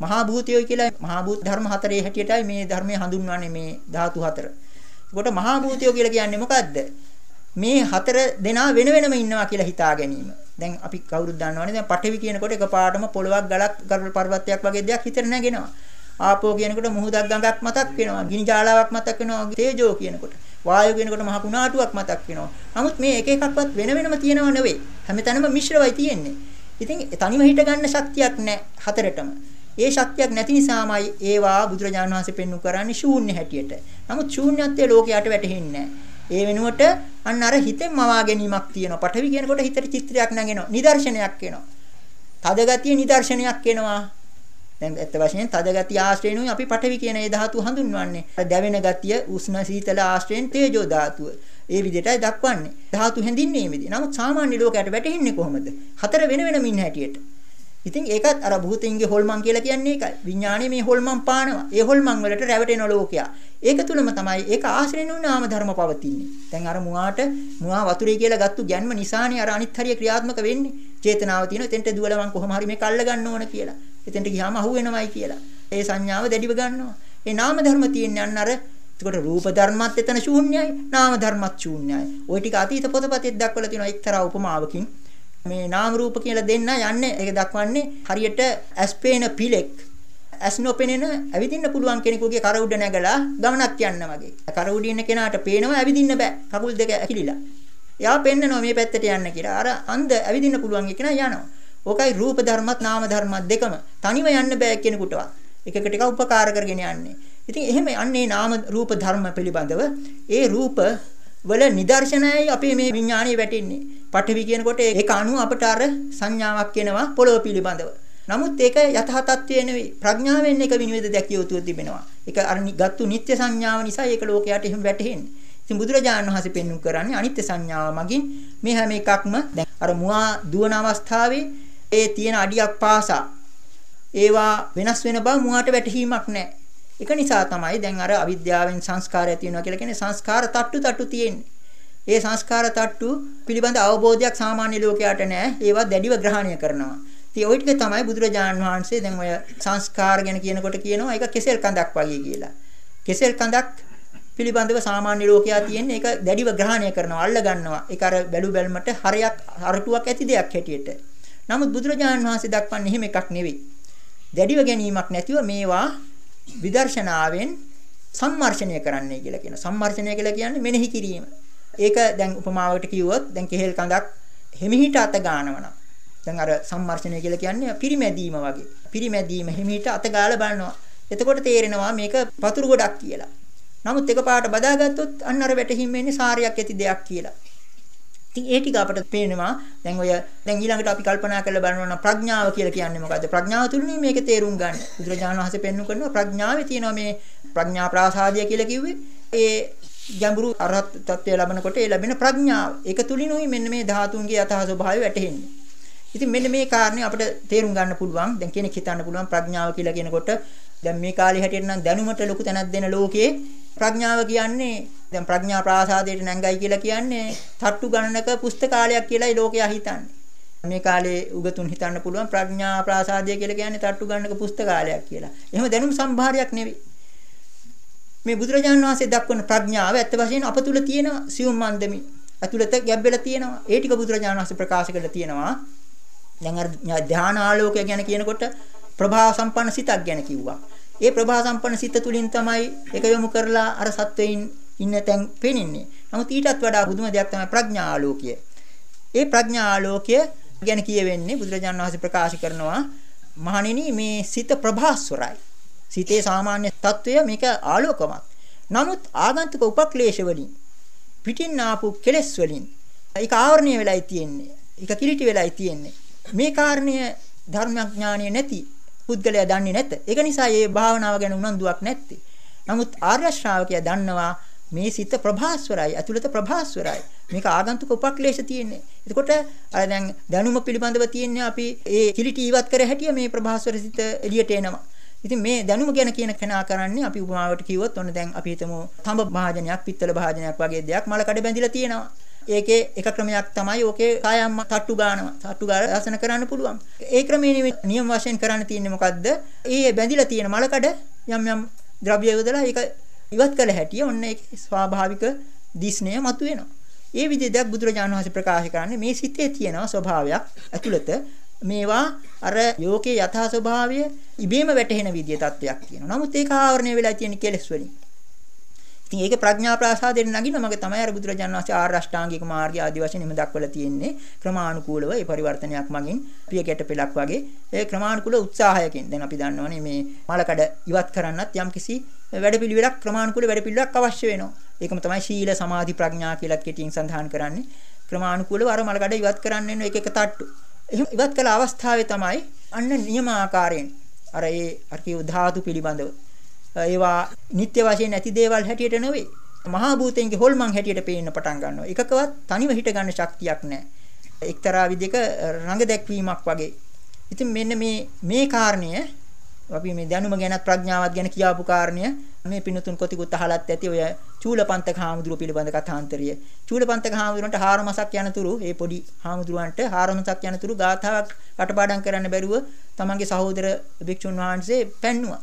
මහා භූතයෝ කියලා මහා භූත ධර්ම හතරේ හැටියටයි මේ ධර්මයේ හඳුන්වන්නේ මේ ධාතු හතර. ඒකට මහා භූතයෝ කියලා කියන්නේ මොකද්ද? මේ හතර දෙනා වෙන වෙනම ඉන්නවා කියලා හිතා ගැනීම. දැන් අපි කවුරුත් දන්නවනේ දැන් පඨවි කියනකොට එකපාරටම පොළවක් ගලක් ගල් පර්වතයක් වගේ දෙයක් හිතට නැගෙනවා. ආපෝ කියනකොට මුහුදක් ගඟක් මතක් වෙනවා. ගිනි ජාලාවක් මතක් වෙනවා. තේජෝ කියනකොට. වායෝ කියනකොට මහ කුණාටුවක් මතක් වෙනවා. නමුත් මේ එක එකක්වත් වෙන වෙනම තියෙනව නෙවෙයි. හැමතැනම මිශ්‍රවයි තියෙන්නේ. ඉතින් තනිව හිට ගන්න ශක්තියක් නැහැ හතරටම. ඒ ශක්තියක් නැති නිසාමයි ඒවා බුදුරජාණන් වහන්සේ පෙන්වු කරන්නේ ශූන්‍ය හැටියට. නමුත් ශූන්‍යත්වයේ ලෝකයට වැටහෙන්නේ ඒ වෙනුවට අන්න අර හිතෙන් මවා ගැනීමක් තියෙනවා. පඨවි කියනකොට හිතට චිත්‍රයක් නැගෙනවා. නිදර්ශනයක් එනවා. තද ගතිය නිදර්ශනයක් එනවා. දැන් ඇත්ත වශයෙන් තද ගතිය ආශ්‍රේණුයි අපි පඨවි කියන ඒ ධාතුව හඳුන්වන්නේ. දැවෙන ගතිය උෂ්ණ සීතල ආශ්‍රයෙන් තේජෝ ධාතුව. ඒ විදිහටයි දක්වන්නේ. ධාතු හැඳින්නේ මේ විදිහ. නමුත් සාමාන්‍ය ලෝකයට වැටහෙන්නේ කොහොමද? හතර වෙන වෙනම ඉන්න හැටියට. ඉතින් ඒකත් අර භූතින්ගේ හොල්මන් කියලා කියන්නේ ඒකයි. විඥාණය මේ හොල්මන් පානවා. ඒ හොල්මන් වලට රැවටෙන ලෝකයා. ඒක තුලම තමයි ඒක ආශ්‍රේණ වූ නාම ධර්ම පවතින්නේ. දැන් අර මුවාට මුවා වතුරේ කියලා ගත්තු ගැන්ම නිසානේ අර අනිත් හරිය ක්‍රියාත්මක වෙන්නේ. චේතනාව තියෙන එතෙන්ට දුවල මං කොහොම හරි මේක අල්ල ගන්න ඕන කියලා. එතෙන්ට ගියාම අහු වෙනවයි කියලා. ඒ සංඥාව දැඩිව ගන්නවා. ඒ නාම ධර්ම තියෙන්නේ අන්න අර එතකොට රූප ධර්මත් එතන ශූන්‍යයි නාම ධර්මත් ශූන්‍යයි. ওই ටික අතීත පොතපතෙත් දක්වලා තියෙනවා එක්තරා උපමාවකින්. මේ නාම රූප කියලා දෙන්න යන්නේ ඒක දක්වන්නේ හරියට ඇස්පේන පිලෙක් ඇස් නොපෙනෙන ඇවිදින්න පුළුවන් කෙනෙකුගේ කර උඩ නැගලා ගමනක් යන්න වගේ. කර උඩ ඉන්න කෙනාට පේනවා ඇවිදින්න බෑ. කකුල් දෙක ඇකිලිලා. එයා පෙන්නනවා මේ පැත්තට යන්න කියලා. අර අන්ධ ඇවිදින්න පුළුවන් කෙනා යනවා. ඕකයි රූප ධර්මත් නාම ධර්මත් දෙකම. තනිව යන්න බෑ කෙනෙකුටවත්. එකකට එක උපකාර කරගෙන යන්නේ. ඉතින් එහෙම යන්නේ නාම රූප ධර්ම පිළිබඳව ඒ රූප වල නිදර්ශනයයි අපේ මේ විඥාණය වැටෙන්නේ. පඨවි කියනකොට ඒක අනුව අපට අර සංඥාවක් එනවා පොළොව පිළිබඳව. නමුත් ඒක යථා තත්ත්වය නෙවෙයි. ප්‍රඥාවෙන් ඒක විනිවිද දැකිය යුතු තිබෙනවා. ඒක අර ගත්තු නිත්‍ය සංඥාව නිසා ඒක ලෝකයට එහෙම වැටහෙන්නේ. ඉතින් බුදුරජාණන් වහන්සේ පෙන්වු කරන්නේ අනිත්‍ය සංඥාව මගින් මේ හැම එකක්ම දැන් අර මුවා දුවන අවස්ථාවේ ඒ තියෙන අඩියක් පාසා ඒවා වෙනස් වෙන බව මුවාට වැටහීමක් නැහැ. ඒක නිසා තමයි දැන් අර අවිද්‍යාවෙන් සංස්කාර ඇති වෙනවා කියලා කියන්නේ සංස්කාර තට්ටු තට්ටු තියෙන්නේ. ඒ සංස්කාර තට්ටු පිළිබඳ අවබෝධයක් සාමාන්‍ය ලෝකයට නැහැ. ඒවා දැඩිව ග්‍රහණය කරනවා. ඉතින් ওই ටික තමයි බුදුරජාණන් වහන්සේ දැන් ඔය සංස්කාර ගැන කියනකොට කියනවා ඒක කෙසෙල් කඳක් වගේ කියලා. කෙසෙල් කඳක් පිළිබඳව සාමාන්‍ය ලෝකයා තියෙන්නේ ඒක දැඩිව ග්‍රහණය කරනවා, අල්ල ගන්නවා. ඒක අර බැලු බැලමට හරයක් අරටුවක් ඇති දෙයක් හැටියට. නමුත් බුදුරජාණන් වහන්සේ දක්වන්නේ එහෙම එකක් නෙවෙයි. දැඩිව ගැනීමක් නැතිව මේවා විදර්ශනාවෙන් සම්මර්ෂණය කරන්නයි කියලා කියනවා. සම්මර්ෂණය කියලා කියන්නේ මෙනෙහි කිරීම. ඒක දැන් උපමාවකට කිව්වොත් දැන් කෙහෙල් කඳක් හිමිහිට අත ගන්නවනම් දැන් අර සම්මර්ෂණය කියලා කියන්නේ පිරිමැදීම වගේ. පිරිමැදීම හිමිහිට අත ගාලා බලනවා. එතකොට තේරෙනවා මේක පතුරු ගොඩක් කියලා. නමුත් එකපාරට බදාගත්තොත් අන්න අර වැටහිම් වෙන්නේ සාරයක් ඇති දෙයක් කියලා. ඉතින් ඒ ටික අපිට පේනවා දැන් ඔය දැන් ඊළඟට අපි කල්පනා කරලා බලනවා නම් ප්‍රඥාව කියලා කියන්නේ මොකද්ද? ප්‍රඥාව තුලින් මේක තේරුම් ගන්න. බුදුරජාණන් වහන්සේ පෙන්වු කරනවා ප්‍රඥාවේ තියෙනවා මේ ප්‍රඥා ප්‍රාසාදය කියලා කිව්වේ. ඒ ගැඹුරු අරහත් තත්ත්වය ලැබනකොට ඒ ලැබෙන ප්‍රඥාව. ඒක තුලිනුයි මෙන්න මේ ධාතුන්ගේ යථා ස්වභාවය වැටහෙන්නේ. ඉතින් මෙන්න මේ කාරණේ අපිට තේරුම් ගන්න පුළුවන්. දැන් කෙනෙක් හිතන්න පුළුවන් ප්‍රඥාව කියලා කියනකොට දැන් මේ කාලේ හැටියට නම් දැනුමට ලොකු තැනක් දෙන ලෝකයේ ප්‍රඥාව කියන්නේ දැන් ප්‍රඥා ප්‍රාසාදයට නැංගයි කියලා කියන්නේ තට්ටු ගණනක පුස්තකාලයක් කියලායි ලෝකයා හිතන්නේ. මේ කාලේ උගතුන් හිතන්න පුළුවන් ප්‍රඥා ප්‍රාසාදය කියලා කියන්නේ තට්ටු ගණනක පුස්තකාලයක් කියලා. එහෙම දැනුම් සම්භාරයක් නෙවෙයි. මේ බුදුරජාණන් වහන්සේ දක්වන ප්‍රඥාව ඇත්ත වශයෙන්ම අප තුල තියෙන සියුම් මන්දමි ඇතුළත ගැබ්බෙලා තියෙනවා. ඒ ටික බුදුරජාණන් වහන්සේ ප්‍රකාශ කරලා තියෙනවා. දැන් අර ධානා ආලෝකය ගැන කියනකොට ප්‍රභා සම්පන්න සිතක් ගැන කිව්වා. ඒ ප්‍රභා සම්පන්න සිත තුලින් තමයි එක යොමු කරලා අර සත්වයින් ඉන්න තැන් පේනින්නේ. නමුත් ඊටත් වඩා බුදුම දෙයක් තමයි ප්‍රඥා ආලෝකය. ඒ ප්‍රඥා ආලෝකය ගැන කියවෙන්නේ බුදුරජාණන් වහන්සේ ප්‍රකාශ කරනවා මහණෙනි මේ සිත ප්‍රභාස්වරයි. සිතේ සාමාන්‍ය తত্ত্বය මේක ආලෝකමත්. නමුත් ආගන්තුක උපක්ලේශ වලින් පිටින් ආපු කෙලෙස් වලින් ඒක ආවරණය වෙලායි තියෙන්නේ. ඒක කිලිටි වෙලායි තියෙන්නේ. මේ කාරණය ධර්මඥානීය නැති පුද්ගලයා දන්නේ නැත. ඒක නිසා මේ භාවනාව ගැන උනන්දුවක් නැත්තේ. නමුත් ආර්ය ශ්‍රාවකයා දන්නවා මේ සිත ප්‍රභාස්වරයි අතුලත ප්‍රභාස්වරයි මේක ආගන්තුක උපක්ලේශ තියෙන්නේ එතකොට අර දැන් දැනුම පිළිබඳව තියෙන අපි ඒ කිලිටි ඉවත් කර හැටිය මේ ප්‍රභාස්වර සිත එළියට එනවා ඉතින් මේ දැනුම ගැන කියන කෙනා කරන්නේ අපි උපමාවට කිව්වොත් ඔන්න දැන් අපි හිතමු තඹ භාජනයක්, පිත්තල භාජනයක් වගේ දෙයක් මල කඩ බැඳිලා තියෙනවා. ඒකේ එක ක්‍රමයක් තමයි ඕකේ කායම්ම තට්ටු ගන්නවා. තට්ටු ගාලා ආසන කරන්න පුළුවන්. ඒ ක්‍රමයේ නියම වශයෙන් කරන්න තියෙන්නේ මොකද්ද? ඒ බැඳිලා තියෙන මලකඩ යම් යම් ද්‍රව්‍ය යොදලා ඒක ඉවත් කළ හැටිය ඔන්න ඒකේ ස්වාභාවික දිස්නය මතුවෙනවා. ඒ විදිහට බුදුරජාණන් වහන්සේ ප්‍රකාශ කරන්නේ මේ සිතේ තියෙන ස්වභාවයක් ඇතුළත මේවා අර යෝකේ යථා ස්වභාවය ඉබේම වැටහෙන විදිය තත්වයක් තියෙනවා. නමුත් ඒක ආවරණය වෙලා තියෙන කෙලෙස් වලින්. ඉතින් ඒකේ ප්‍රඥා ප්‍රාසාදයෙන් නගින මගේ තමයි අර බුදුරජාණන් වහන්සේ ආර්ය අෂ්ටාංගික මාර්ගය ආදී වශයෙන් එහෙම දක්වලා තියෙන්නේ ක්‍රමානුකූලව ඒ පරිවර්තනයක් මගින් පිය කැට පෙලක් වගේ ඒ ක්‍රමානුකූල උත්සාහයකින් දැන් අපි දන්නවනේ මේ මලකඩ ඉවත් කරන්නත් යම්කිසි වැඩපිළිවෙලක් ක්‍රමානුකූල වැඩපිළිවෙලක් අවශ්‍ය වෙනවා. ඒකම තමයි ශීල සමාධි ප්‍රඥා කියලා කෙටියෙන් සඳහන් කරන්නේ. ක්‍රමානුකූලව අර මලකඩ ඉවත් කරන්න වෙන එක එක තට්ටු. එහෙම ඉවත් කළ අවස්ථාවේ තමයි අන්න නියම ආකාරයෙන් අර ඒ අර කිය ධාතු පිළිබඳව ඒවා නිත්‍ය වශයෙන් නැති දේවල් හැටියට නෙවෙයි. මහා භූතයන්ගේ හොල්මන් හැටියට පේන්න පටන් ගන්නවා. එකකවත් තනිව හිට ගන්න ශක්තියක් නැහැ. එක්තරා විදිහක රඟ දැක්වීමක් වගේ. ඉතින් මෙන්න මේ මේ කාරණය අපි මේ දැනුම ගැන ප්‍රඥාවත් ගැන කියාපු කාරණය මේ පිනුතුන් කොතිකුත් අහලත් ඇති ඔය චූලපන්තක හාමුදුරුව පිළිබඳ කථාන්තරය. චූලපන්තක හාමුදුරන්ට හාරමසක් යනතුරු ඒ පොඩි හාමුදුරුවන්ට හාරමසක් යනතුරු ගාථාවක් කටපාඩම් කරන්න බැරුව තමන්ගේ සහෝදර භික්ෂුන් වහන්සේ පැන්නුවා.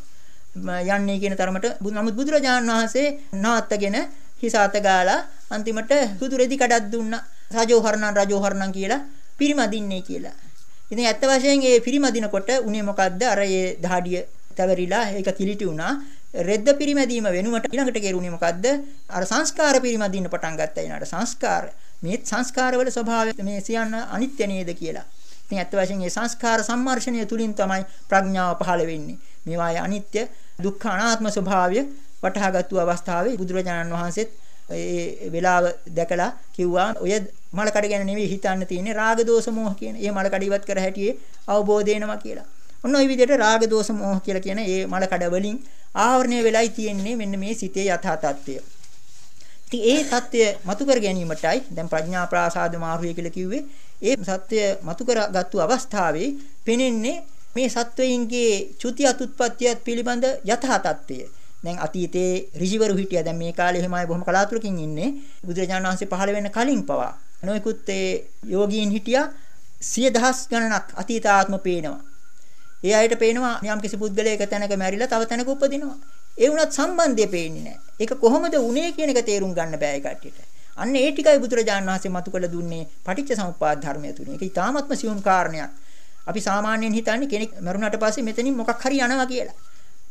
යන්නේ කියන තරමට නමුත් බුදුරජාණන් වහන්සේ නාත්තගෙන හිස අත ගාලා අන්තිමට සුදු රෙදි කඩක් දුන්නා. රජෝහරණන් රජෝහරණන් කියලා පිරිමදින්නේ කියලා. ඉතින් ඇත්ත වශයෙන් ඒ පිරිමදිනකොට උනේ මොකද්ද? අර ඒ දහඩිය තවරිලා ඒක කිලිටි වුණා. රෙද්ද පිරිමැදීම වෙනුවට ඊළඟට කෙරුණේ මොකද්ද? අර සංස්කාර පිරිමදින්න පටන් ගත්තා ඊනාට සංස්කාර. මේ සංස්කාරවල ස්වභාවය මේ සියන්න අනිත්‍ය නේද කියලා. ඉතින් ඇත්ත වශයෙන් මේ සංස්කාර සම්මර්ෂණය තුලින් තමයි ප්‍රඥාව පහළ වෙන්නේ. මේවායේ අනිත්‍ය දුක්ඛ අනාත්ම ස්වභාවය වටහාගත්තු අවස්ථාවේ බුදුරජාණන් වහන්සේත් ඒ වෙලාව දැකලා කිව්වා ඔය මලකඩ ගැන නෙවෙයි හිතන්න තියෙන්නේ රාග දෝෂ මෝහ කියන. ඒ මලකඩ ඉවත් කර හැටියේ අවබෝධ වෙනවා කියලා. ඔන්න ওই විදිහට රාග දෝෂ මෝහ කියලා කියන මේ මලකඩ වලින් ආවරණය වෙලයි තියෙන්නේ මෙන්න මේ සිතේ යථා තත්ත්වය. ඉතින් ඒ தත්ත්වය මතු කර ගැනීමටයි දැන් ප්‍රඥා ප්‍රාසාද මාර්ගය කියලා කිව්වේ. ඒ සත්‍ය මතු කරගත්තු අවස්ථාවේ පෙනෙන්නේ මේ සත්වයින්ගේ චුති අතුත්පත්තියත් පිළිබඳ යථා තත්ත්වය. දැන් අතීතයේ ඍජිවරු හිටියා. දැන් මේ කාලේ එහෙමයි බොහොම කලාතුරකින් ඉන්නේ. බුදුරජාණන් වහන්සේ පහළ වෙන කලින් පවා නොයෙකුත් ඒ යෝගීන් හිටියා සිය දහස් ගණනක් අතීත ආත්ම පේනවා. ඒ අයට පේනවා යම් කිසි පුද්ගලයෙක් තැනක මැරිලා තව තැනක උපදිනවා. ඒ වුණත් සම්බන්ධය පේන්නේ නැහැ. ඒක කොහොමද උනේ කියන එක තේරුම් ගන්න බෑ ඒ කට්ටියට. අන්න ඒ ටිකයි බුදුරජාණන් වහන්සේ මතු කළ දුන්නේ පටිච්ච සමුප්පාද ධර්මය තුලින්. ඒක ඊටාත්ම සියුම් කාරණයක්. අපි සාමාන්‍යයෙන් හිතන්නේ කෙනෙක් මරුණාට පස්සේ මෙතනින් මොකක් හරි යනවා කියලා.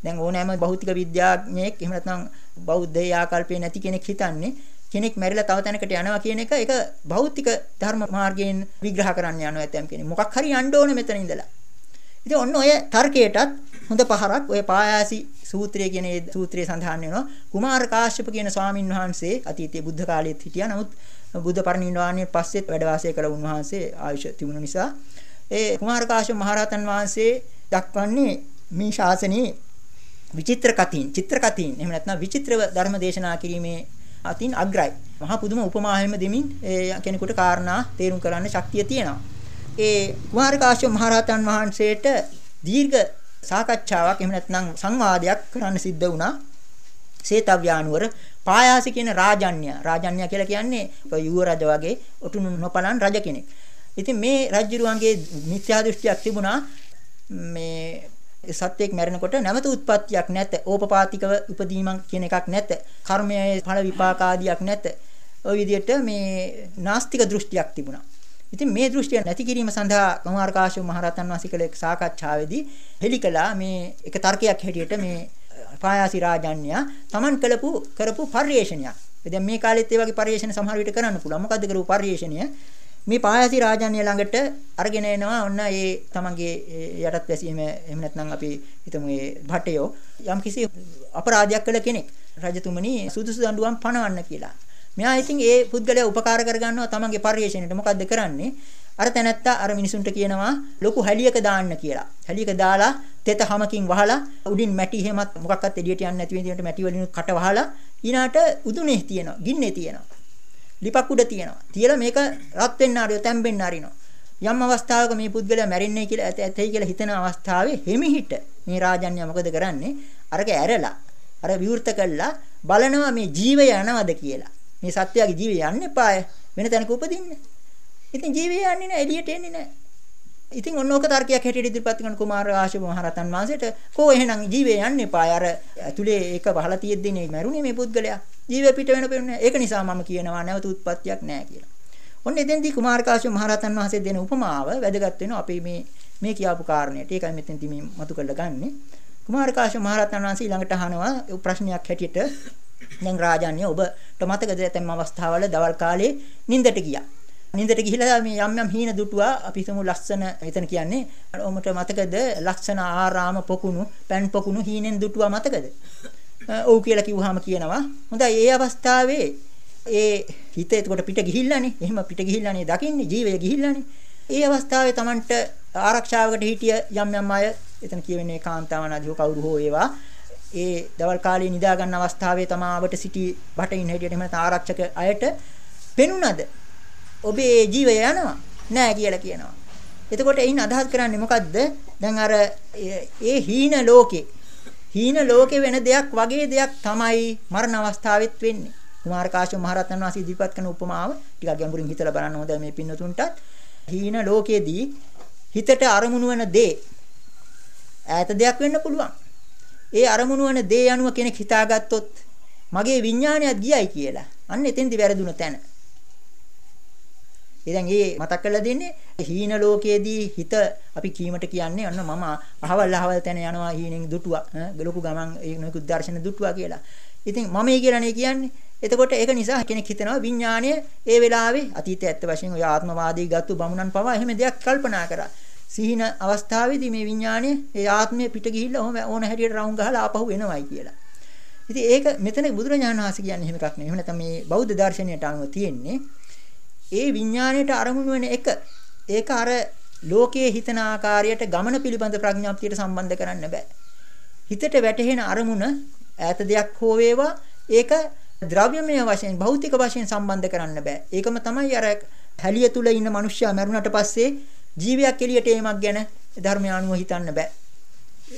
දැන් ඕනෑම භෞතික විද්‍යාඥයෙක් එහෙම නැත්නම් බෞද්ධ ආකල්පේ නැති කෙනෙක් හිතන්නේ කෙනෙක් මැරිලා තව තැනකට යනවා කියන එක ඒක භෞතික ධර්ම මාර්ගයෙන් විග්‍රහ කරන්න යනවා ඇතම් කෙනෙක්. මොකක් හරි යන්න ඕනේ මෙතන ඉඳලා. ඉතින් ඔන්න ඔය තර්කයටත් හොඳ පහරක් ඔය පායාසි සූත්‍රය කියන ඒ සූත්‍රයේ සඳහන් වෙනවා කුමාර කාශ්‍යප කියන ස්වාමින් වහන්සේ අතීතයේ බුද්ධ කාලයේත් හිටියා. නමුත් බුද්ධ පරිනිර්වාණයෙන් පස්සෙත් වැඩ වාසය කළ උන්වහන්සේ ආයුෂ තිබුණ නිසා ඒ කුමාර කාශ්‍යප මහරහතන් වහන්සේ දක්වන්නේ මේ ශාසනයේ විචිත්‍ර කතින් චිත්‍ර කතින් එහෙම නැත්නම් විචිත්‍රව ධර්ම දේශනා කිරීමේ අතින් අග්‍රයි. මහා පුදුම උපමා හැම දෙමින් කෙනෙකුට කාරණා තේරුම් කරන්න ශක්තිය තියෙනවා. ඒ කුමාර කාශ්‍යප මහරහතන් වහන්සේට දීර්ඝ සාකච්ඡාවක් එහෙම නැත්නම් සංවාදයක් කරන්න සිද්ධ වුණා. සේතව්‍යානුවර පායාසි කියන රාජන්‍ය රාජන්‍ය කියලා කියන්නේ යුව රජ වගේ ඔටුනු නොපලන් රජ කෙනෙක්. ඉතින් මේ රජුරුවන්ගේ මිත්‍යා දෘෂ්ටියක් තිබුණා මේ සත්‍යයක් මැරෙනකොට නැවත උත්පත්තියක් නැත. ඕපපාතිකව උපදීමක් කියන එකක් නැත. කර්මයේ ඵල විපාක ආදියක් නැත. ওই විදිහට මේ නාස්තික දෘෂ්ටියක් තිබුණා. ඉතින් මේ දෘෂ්ටිය නැති කිරීම සඳහා කුමාර කාශ්‍යප මහ රහතන් වහන්සේ කළ සාකච්ඡාවේදී හෙලිකලා මේ එක තර්කයක් හැටියට මේ පායාසි රාජන්‍ය Taman කළපු කරපු පරිේශනයක්. දැන් මේ කාලෙත් ඒ වගේ පරිේශන සමහර විට කරන්න පුළුවන්. මොකද්ද කරපු පරිේශනය? මේ පායාසි රාජාන්‍ය ළඟට අරගෙන එනවා ඔන්න ඒ තමන්ගේ යටත් වැසීම එහෙම නැත්නම් අපි හිතමු ඒ භටයෝ යම් කිසි අපරාධයක් කළ කෙනෙක් රජතුමනි සුදුසු දඬුවම් පනවන්න කියලා. මෙයා ඉතින් ඒ පුද්ගලයා උපකාර කරගන්නවා තමන්ගේ පරිශ්‍රණයට මොකද්ද කරන්නේ? අර තැනැත්තා අර මිනිසුන්ට කියනවා ලොකු හැලියක දාන්න කියලා. හැලියක දාලා තෙත හැමකින් වහලා උඩින් මැටි හැමත් මොකක්වත් එළියට යන්නේ නැති විදිහට මැටි වලින් කට වහලා ඊනාට උදුනේ තියෙනවා, ගින්නේ තියෙනවා. ලිපක් උඩ තියෙනවා. තියලා මේක රත් වෙන්න ආරියෝ තැම්බෙන්න ආරිනවා. යම් අවස්ථාවක මේ පුද්ගලයා මැරෙන්නේ කියලා ඇතයි කියලා හිතන අවස්ථාවේ හිමිහිට මේ රාජන්‍ය මොකද කරන්නේ? අරක ඇරලා අර විවෘත කළා බලනවා මේ ජීවය යනවද කියලා. මේ සත්‍යයේ ජීවය යන්න එපාය. වෙන තැනක උපදින්න. ඉතින් ජීවය යන්නේ නැහැ එළියට එන්නේ නැහැ. ඉතින් ඔන්න ඕක තර්කයක් හැටියට ඉදිරිපත් කරන කුමාර ආශිප මහරතන් වහන්සේට කෝ එහෙනම් ජීවේ යන්න එපා. අර ඇතුලේ ඒක වහලා තියෙද්දී නේ මැරුණේ මේ පුද්ගලයා. ජීවේ පිට වෙන පෙන්නේ. ඒක නිසා මම කියනවා නැවත උත්පත්තියක් නැහැ කියලා. ඔන්න එතෙන්දී කුමාර කාශ්‍යප මහරතන් වහන්සේ දෙන උපමාව වැදගත් වෙනවා අපි මේ මේ කියපු කාරණේට. ඒකයි මෙතෙන්දී මේ මතු කරලා ගන්නෙ. කුමාර කාශ්‍යප මහරතන් වහන්සේ ඊළඟට අහනවා ප්‍රශ්නයක් හැටියට දැන් රාජාන්‍ය ඔබට මතකද ඇතැම් අවස්ථාවල දවල් කාලේ නිින්දට ගියා. නින්දට ගිහිලා මේ යම් යම් හීන දුටුවා. අපි හිතමු ලස්සන එතන කියන්නේ ඔමට මතකද? ලක්ෂණ ආරාම පොකුණු පෑන් පොකුණු හීනෙන් දුටුවා මතකද? ඔව් කියලා කිව්වහම කියනවා. හොඳයි ඒ අවස්ථාවේ ඒ හිත එතකොට පිට ගිහිල්ලානේ. එහෙම පිට ගිහිල්ලානේ දකින්නේ ජීවය ගිහිල්ලානේ. ඒ අවස්ථාවේ Tamanට ආරක්ෂාවකට හිටිය යම් යම් අය එතන කියවෙන්නේ කාන්තාවන් ආදී කවුරු හෝ ඒවා ඒ දවල් කාලේ නිදා ගන්න අවස්ථාවේ තමාවට සිටි බටින් හැටියට එහෙම ආරක්ෂක අයට පෙනුනද ඔබේ ජීවය යනවා නෑ කියලා කියනවා. එතකොට එයින් අදහස් කරන්නේ මොකද්ද? දැන් අර ඒ හීන ලෝකේ හීන ලෝකේ වෙන දෙයක් වගේ දෙයක් තමයි මරණ අවස්ථාවෙත් වෙන්නේ. කුමාර කාශ්‍යප මහ රහතන් වහන්සේ ඉදිරිපත් කරන උපමාව ටිකක් ගැඹුරින් හිතලා බලන්න හොඳයි මේ පින්නතුන්ටත්. හීන ලෝකයේදී හිතට අරමුණු වෙන දේ ඈත දෙයක් වෙන්න පුළුවන්. ඒ අරමුණු වෙන දේ අනුව කෙනෙක් හිතාගත්තොත් මගේ විඥානයත් ගියයි කියලා. අන්න එතෙන්දි වැරදුන තැන. ඉතින් ඒ මතක් කරලා දෙන්නේ හීන ලෝකයේදී හිත අපි කීමට කියන්නේ අන්න මම අහවල් අහවල් තැන යනවා හීනෙන් දුටුවා ලොකු ගමන් නොයෙකුත් දර්ශන දුටුවා කියලා. ඉතින් මම ඒ කියලානේ කියන්නේ. එතකොට ඒක නිසා කෙනෙක් හිතනවා විඥාණය ඒ වෙලාවේ අතීතයේ ඇත්ත වශයෙන් ඔය ආත්මවාදී ගත්තු බමුණන් පවා එහෙම දෙයක් කල්පනා කරා. සිහින අවස්ථාවේදී මේ විඥාණය ඒ ආත්මය පිට ගිහිල්ලා ඔහොම ඕන හැටියට රවුම් ගහලා ආපහු එනවයි කියලා. ඉතින් ඒක මෙතන බුදුරජාණන් වහන්සේ කියන්නේ එහෙම එකක් නෙවෙයි. එහෙම නැත්නම් මේ බෞද්ධ දර්ශනයට අනුව තියෙන්නේ ඒ විඥාණයට අරමුණු වෙන එක ඒක අර ලෝකයේ හිතන ආකාරයට ගමන පිළිබඳ ප්‍රඥාප්තියට සම්බන්ධ කරන්න බෑ. හිතට වැටහෙන අරමුණ ඈත දෙයක් හෝ වේවා ඒක ද්‍රව්‍යමය වශයෙන් භෞතික වශයෙන් සම්බන්ධ කරන්න බෑ. ඒකම තමයි අර හැලිය තුල ඉන්න මිනිස්සයා මරුණට පස්සේ ජීවියක් එළියට ඒමක් ගැන ධර්මය අනුව හිතන්න බෑ.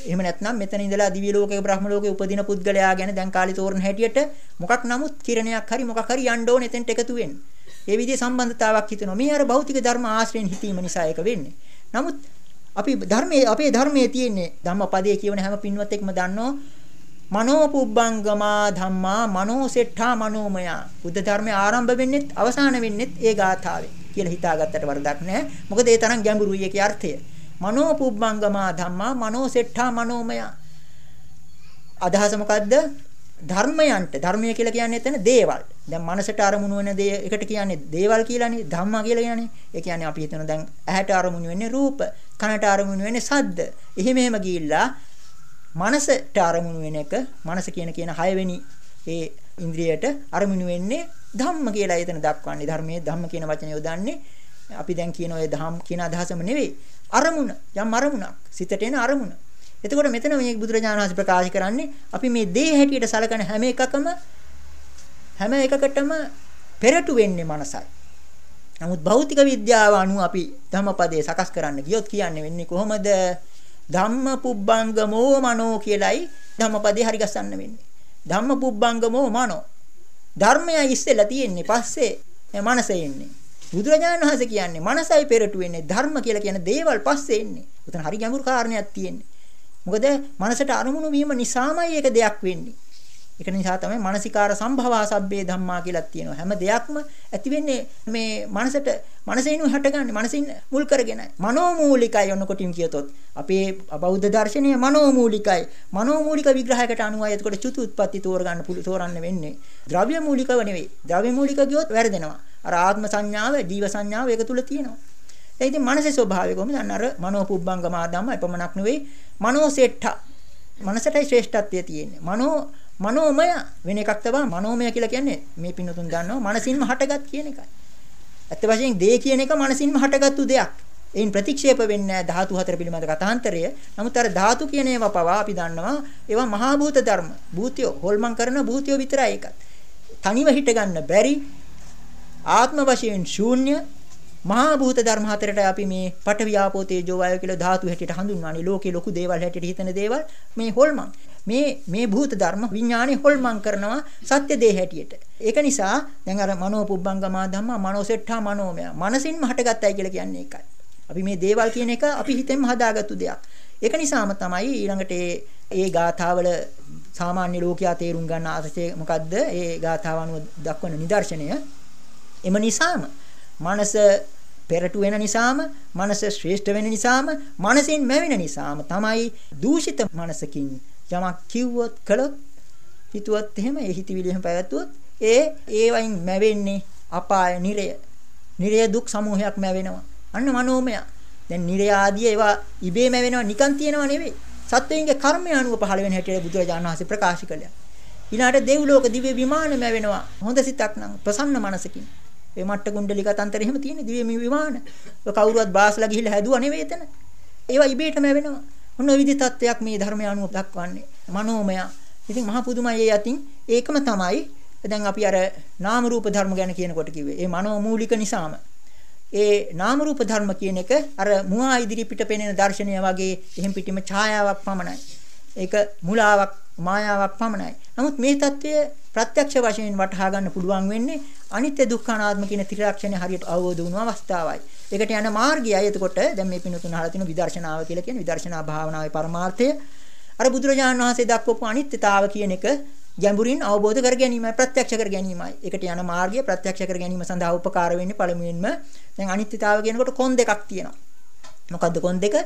එහෙම නැත්නම් මෙතන ඉඳලා දිව්‍ය ලෝකයක බ්‍රහ්ම ලෝකයේ උපදින පුද්ගලයා ගැන දැන් කාලි තෝරන හැටියට මොකක් නමුත් කිරණයක් හරි මොකක් හරි යන්න ඕනේ එතෙන්ට එකතු වෙන්න. ඒ විදිහේ සම්බන්ධතාවක් හිතෙනවා. මේ අර භෞතික ධර්ම ආශ්‍රයෙන් හිතීම නිසා ඒක වෙන්නේ. නමුත් අපි ධර්මයේ අපේ ධර්මයේ තියෙන්නේ ධම්මපදයේ කියවන හැම පින්වත්ෙක්ම දන්නෝ මනෝ පුබ්බංගමා ධම්මා මනෝ සෙට්ඨා මනෝමය බුද්ධ ධර්මයේ ආරම්භ වෙන්නෙත් අවසාන වෙන්නෙත් ඒ ගාථාවේ කියලා හිතාගත්තට වරදක් නැහැ මොකද ඒ තරම් ගැඹුරුයි ඒකේ අර්ථය මනෝ පුබ්බංගමා ධම්මා මනෝ සෙට්ඨා මනෝමය අදහස මොකද්ද ධර්මයන්ට ධර්මය කියලා කියන්නේ එතන දේවල්. දැන් මනසට අරමුණු වෙන දේ එකට කියන්නේ දේවල් කියලානේ ධම්මා කියලා කියන්නේ. ඒ කියන්නේ අපි හිතන දැන් ඇහැට අරමුණු වෙන්නේ රූප, කනට අරමුණු වෙන්නේ ශබ්ද. එහෙම එහෙම ගිහිල්ලා මනසට අරමුණු වෙන එක මනස කියන කියන හයවෙනි ඒ ඉන්ද්‍රියට අරමුණු වෙන්නේ ධම්ම කියලා එතන දක්වන්නේ ධර්මයේ ධම්ම කියන වචනේ යොදන්නේ අපි දැන් කියන ඔය ධම් කියන අදහසම නෙවෙයි අරමුණ යම් අරමුණක් සිතට එන අරමුණ එතකොට මෙතන මේ බුදුරජාණන් වහන්සේ ප්‍රකාශ කරන්නේ අපි මේ දේ හැටියට සලකන හැම එකකම හැම එකකටම පෙරටු වෙන්නේ මනසයි. නමුත් භෞතික විද්‍යාව අනුව අපි ධම්මපදයේ සකස් කරන්න ගියොත් කියන්නේ වෙන්නේ කොහොමද? ධම්ම පුබ්බංගමෝ මනෝ කියලයි ධම්මපදේ හරි ගස්සන්න වෙන්නේ. ධම්ම පුබ්බංගමෝ මනෝ. ධර්මය ඉස්සෙල්ලා තියෙන්නේ පස්සේ මනස එන්නේ. බුදුරජාණන් වහන්සේ කියන්නේ මනසයි පෙරටු වෙන්නේ ධර්ම කියලා කියන දේවල් පස්සේ එන්නේ. උතන හරි ගැඹුරු කාරණයක් තියෙන්නේ. මොකද මනසට අරමුණු වීම නිසාමයි ඒක දෙයක් වෙන්නේ. ඒක නිසා තමයි මානසිකාර සම්භවා සබ්බේ ධම්මා කියලා තියෙනවා. හැම දෙයක්ම ඇති වෙන්නේ මේ මනසට මනසින් හටගන්නේ මනසින් මුල් කරගෙනයි. මනෝමූලිකයි ඔන්න කොටින් කියතොත්. අපේ බෞද්ධ දර්ශනය මනෝමූලිකයි. මනෝමූලික විග්‍රහයකට අනුවයි එතකොට චුතු උත්පත්ති තෝරගන්න පුළු තෝරන්න වෙන්නේ. ද්‍රව්‍ය මූලිකව නෙවෙයි. ද්‍රව්‍ය මූලික ගියොත් වැරදෙනවා. අර ආත්ම සංඥාව, ජීව සංඥාව ඒක තුල තියෙනවා. ඒ ඉතින් මනසේ ස්වභාවය කොහොමද? අන්න අර මනෝපුබ්බංගමා ධම්ම එපමණක් නෙවෙයි. මනෝසෙට්ඨ. මනසටයි ශ්‍රේෂ්ඨත්වය තියෙන්නේ. මනෝ මනෝමය වෙන එකක් තමයි මනෝමය කියලා කියන්නේ මේ පින්නතුන් දන්නවා මනසින්ම හටගත් කියන එකයි. ඇත්ත වශයෙන් දේ කියන එක මනසින්ම හටගත්තු දෙයක්. එයින් ප්‍රතික්ෂේප වෙන්නේ ධාතු හතර පිළිබඳ කතාන්තරය. නමුත් අර ධාතු කියන ඒවා පවා අපි දන්නවා ඒවා මහා භූත ධර්ම. භූතියෝ හොල්මන් කරන භූතියෝ විතරයි ඒකත්. තනිව හිට ගන්න බැරි ආත්ම වශයෙන් ශූන්‍ය මහා භූත ධර්ම හතරට අපි මේ පඨ වියාපෝ තේජෝ වායෝ කියලා ධාතු හැටියට හඳුන්වන්නේ ලෝකේ ලොකු දේවල් හැටියට හිතන දේවල් මේ හොල්මන් මේ මේ භූත ධර්ම විඥානේ හොල්මන් කරනවා සත්‍ය දේ හැටියට. ඒක නිසා දැන් අර මනෝ පුබ්බංගමා ධම්මා මනෝසෙට්ඨා මනෝමය මනසින්ම හටගත්තයි කියලා කියන්නේ ඒකයි. අපි මේ දේවල් කියන එක අපි හිතෙන්ම හදාගත්තු දෙයක්. ඒක නිසාම තමයි ඊළඟට ඒ ඒ ගාථාවල සාමාන්‍ය ලෝකයා තේරුම් ගන්න ආසසේ මොකද්ද? ඒ ගාථාව අනුව දක්වන නිදර්ශනය. එම නිසාම මනස පෙරටු වෙන නිසාම මනස ශ්‍රේෂ්ඨ වෙන නිසාම මනසින් මැවෙන නිසාම තමයි දූෂිත මනසකින් යමක් කිව්වොත් කළොත් හිතුවත් එහෙම ඒ හිතවිලි එහෙම පැවැත්වුවොත් ඒ ඒ වයින් මැවෙන්නේ අපාය නිරය. නිරය දුක් සමූහයක් මැවෙනවා. අන්න මනෝමය. දැන් නිරය ආදී ඒවා ඉබේ මැවෙනවා නිකන් තියෙනව නෙවෙයි. සත්වයන්ගේ කර්මය අනුව පහළ වෙන හැටියට බුදුරජාණන් වහන්සේ ප්‍රකාශ කළා. ඊළාට දෙව්ලෝක දිව්‍ය විමාන මැවෙනවා. හොඳ සිතක් නම් ප්‍රසන්න මනසකින්. ඒ මට්ට කුණ්ඩලික තන්තර එහෙම තියෙන දිව්‍ය විමාන. ඔය කවුරුවත් බාස්ලා ගිහිල්ලා හැදුවා නෙවෙයි එතන. ඒවා ඉබේටම වෙනවා. ඔන්න ඔය විදි තත්වයක් මේ ධර්මය අනුව දක්වන්නේ. මනෝමය. ඉතින් මහා පුදුමයි ඒ යතින් ඒකම තමයි දැන් අපි අර නාම රූප ධර්ම ගැන කියනකොට කිව්වේ. ඒ මනෝමූලික නිසාම. ඒ නාම රූප ධර්ම කියන එක අර මුවා ඉදිරි පිට පෙනෙන දර්ශනය වගේ එහෙම් පිටිම ඡායාවක් පමණයි. ඒක මුලාවක් මායාවක් පමණයි. නමුත් මේ தත්වය ප්‍රත්‍යක්ෂ වශයෙන් වටහා ගන්න පුළුවන් වෙන්නේ අනිත්‍ය දුක්ඛ අනාත්ම කියන ත්‍රිලක්ෂණය හරියට අවබෝධ වුණු අවස්ථාවයි. ඒකට යන මාර්ගයයි එතකොට දැන් මේ පිනුතුන් අහලා තියෙන විදර්ශනාව කියලා කියන විදර්ශනා භාවනාවේ පරමාර්ථය අර බුදුරජාණන් වහන්සේ දක්වපු අනිත්‍යතාව කියන එක ගැඹුරින් අවබෝධ කර ගැනීමයි ප්‍රත්‍යක්ෂ කර ගැනීමයි. ඒකට යන මාර්ගය ප්‍රත්‍යක්ෂ කර ගැනීම සඳහා උපකාර වෙන්නේ පළමුවෙන්ම දැන් අනිත්‍යතාව කියනකොට කොන් දෙකක් තියෙනවා. මොකද්ද කොන් දෙක?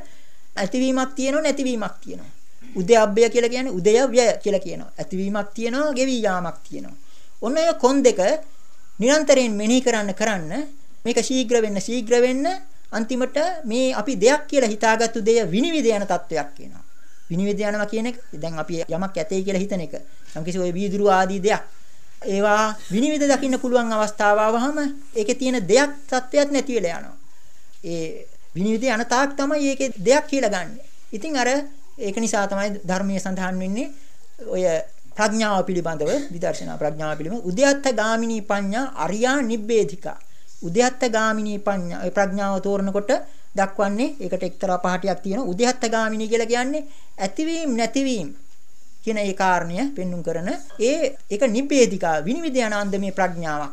ඇතිවීමක් තියෙනවා නැතිවීමක් තියෙනවා. උදයබ්බය කියලා කියන්නේ උදය ව්‍යය කියලා කියනවා. ඇතිවීමක් තියෙනවා, ගෙවි යාමක් තියෙනවා. ඔන්න ඔය කොන් දෙක නිරන්තරයෙන් මෙනෙහි කරන්න කරන්න මේක ශීඝ්‍ර වෙන්න ශීඝ්‍ර වෙන්න අන්තිමට මේ අපි දෙයක් කියලා හිතාගත්තු දෙය විනිවිද යන තත්වයක් එනවා. විනිවිද යනවා කියන එක දැන් අපි යමක් ඇතේ කියලා හිතන එක. යම්කිසි ඔය වීදුරු ආදී දෙයක්. ඒවා විනිවිද දකින්න පුළුවන් අවස්ථාව ආවහම ඒකේ තියෙන දෙයක් තත්වයක් නැති වෙලා යනවා. ඒ විනිවිද යන තාක් තමයි ඒකේ දෙයක් කියලා ගන්න. ඉතින් අර ඒක නිසා තමයි ධර්මයේ සඳහන් වෙන්නේ ඔය ප්‍රඥාව පිළිබඳව විදර්ශනා ප්‍රඥාව පිළිබඳව. උද්‍යත්ත ගාමිනී පඤ්ඤා අරියා නිබ්බේධිකා. උද්‍යත්ත ගාමිනී පඤ්ඤා ඒ ප්‍රඥාව තෝරනකොට දක්වන්නේ ඒකට එක්තරා පහටියක් තියෙනවා. උද්‍යත්ත ගාමිනී කියලා කියන්නේ ඇතිවීම නැතිවීම කියන ඒ කාරණය පෙන්눔 කරන ඒ ඒක නිබ්බේධිකා විනිවිද යන අන්දමේ ප්‍රඥාවක්.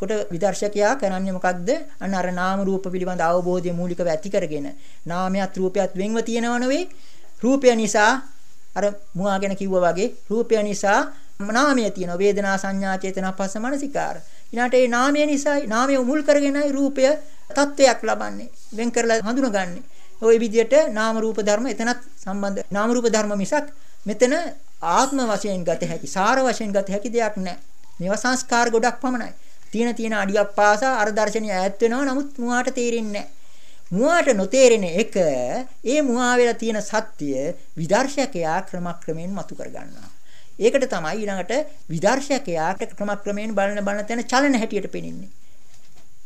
කොට විදර්ශකයා කරන්නේ මොකක්ද අන්න අර නාම රූප පිළිබඳ අවබෝධය මූලිකව ඇති කරගෙන නාමයත් රූපයත් වෙන්ව තියෙනව නෙවෙයි. රූපය නිසා අර මුවා ගැන කිව්වා වගේ රූපය නිසා නාමය තියෙනවා. වේදනා සංඥා චේතනා පස්ස මනසිකාර. ඊළාට ඒ නාමය නිසායි නාමය මුල් කරගෙනයි රූපය තත්වයක් ලබන්නේ. වෙන් කරලා හඳුනගන්නේ. ওই විදිහට නාම රූප ධර්ම එතනත් සම්බන්ධ. නාම රූප ධර්ම මිසක් මෙතන ආත්ම වශයෙන් ගත හැකි සාර වශයෙන් ගත හැකි දෙයක් නැහැ මේවා සංස්කාර ගොඩක් පමණයි. තියෙන තියෙන අඩියක් පාසා අර දර්ශනය ඈත් වෙනවා. නමුත් මුවාට තේරෙන්නේ නැහැ මුවාට නොතේරෙන එක ඒ මුවා වෙලා තියෙන සත්‍ය විදර්ශකයා ක්‍රමක්‍රමයෙන් මතු කර ගන්නවා. ඒකට තමයි ඊළඟට විදර්ශකයාට ක්‍රමක්‍රමයෙන් බලන බලන තැන චලන හැටියට පෙනෙන්නේ.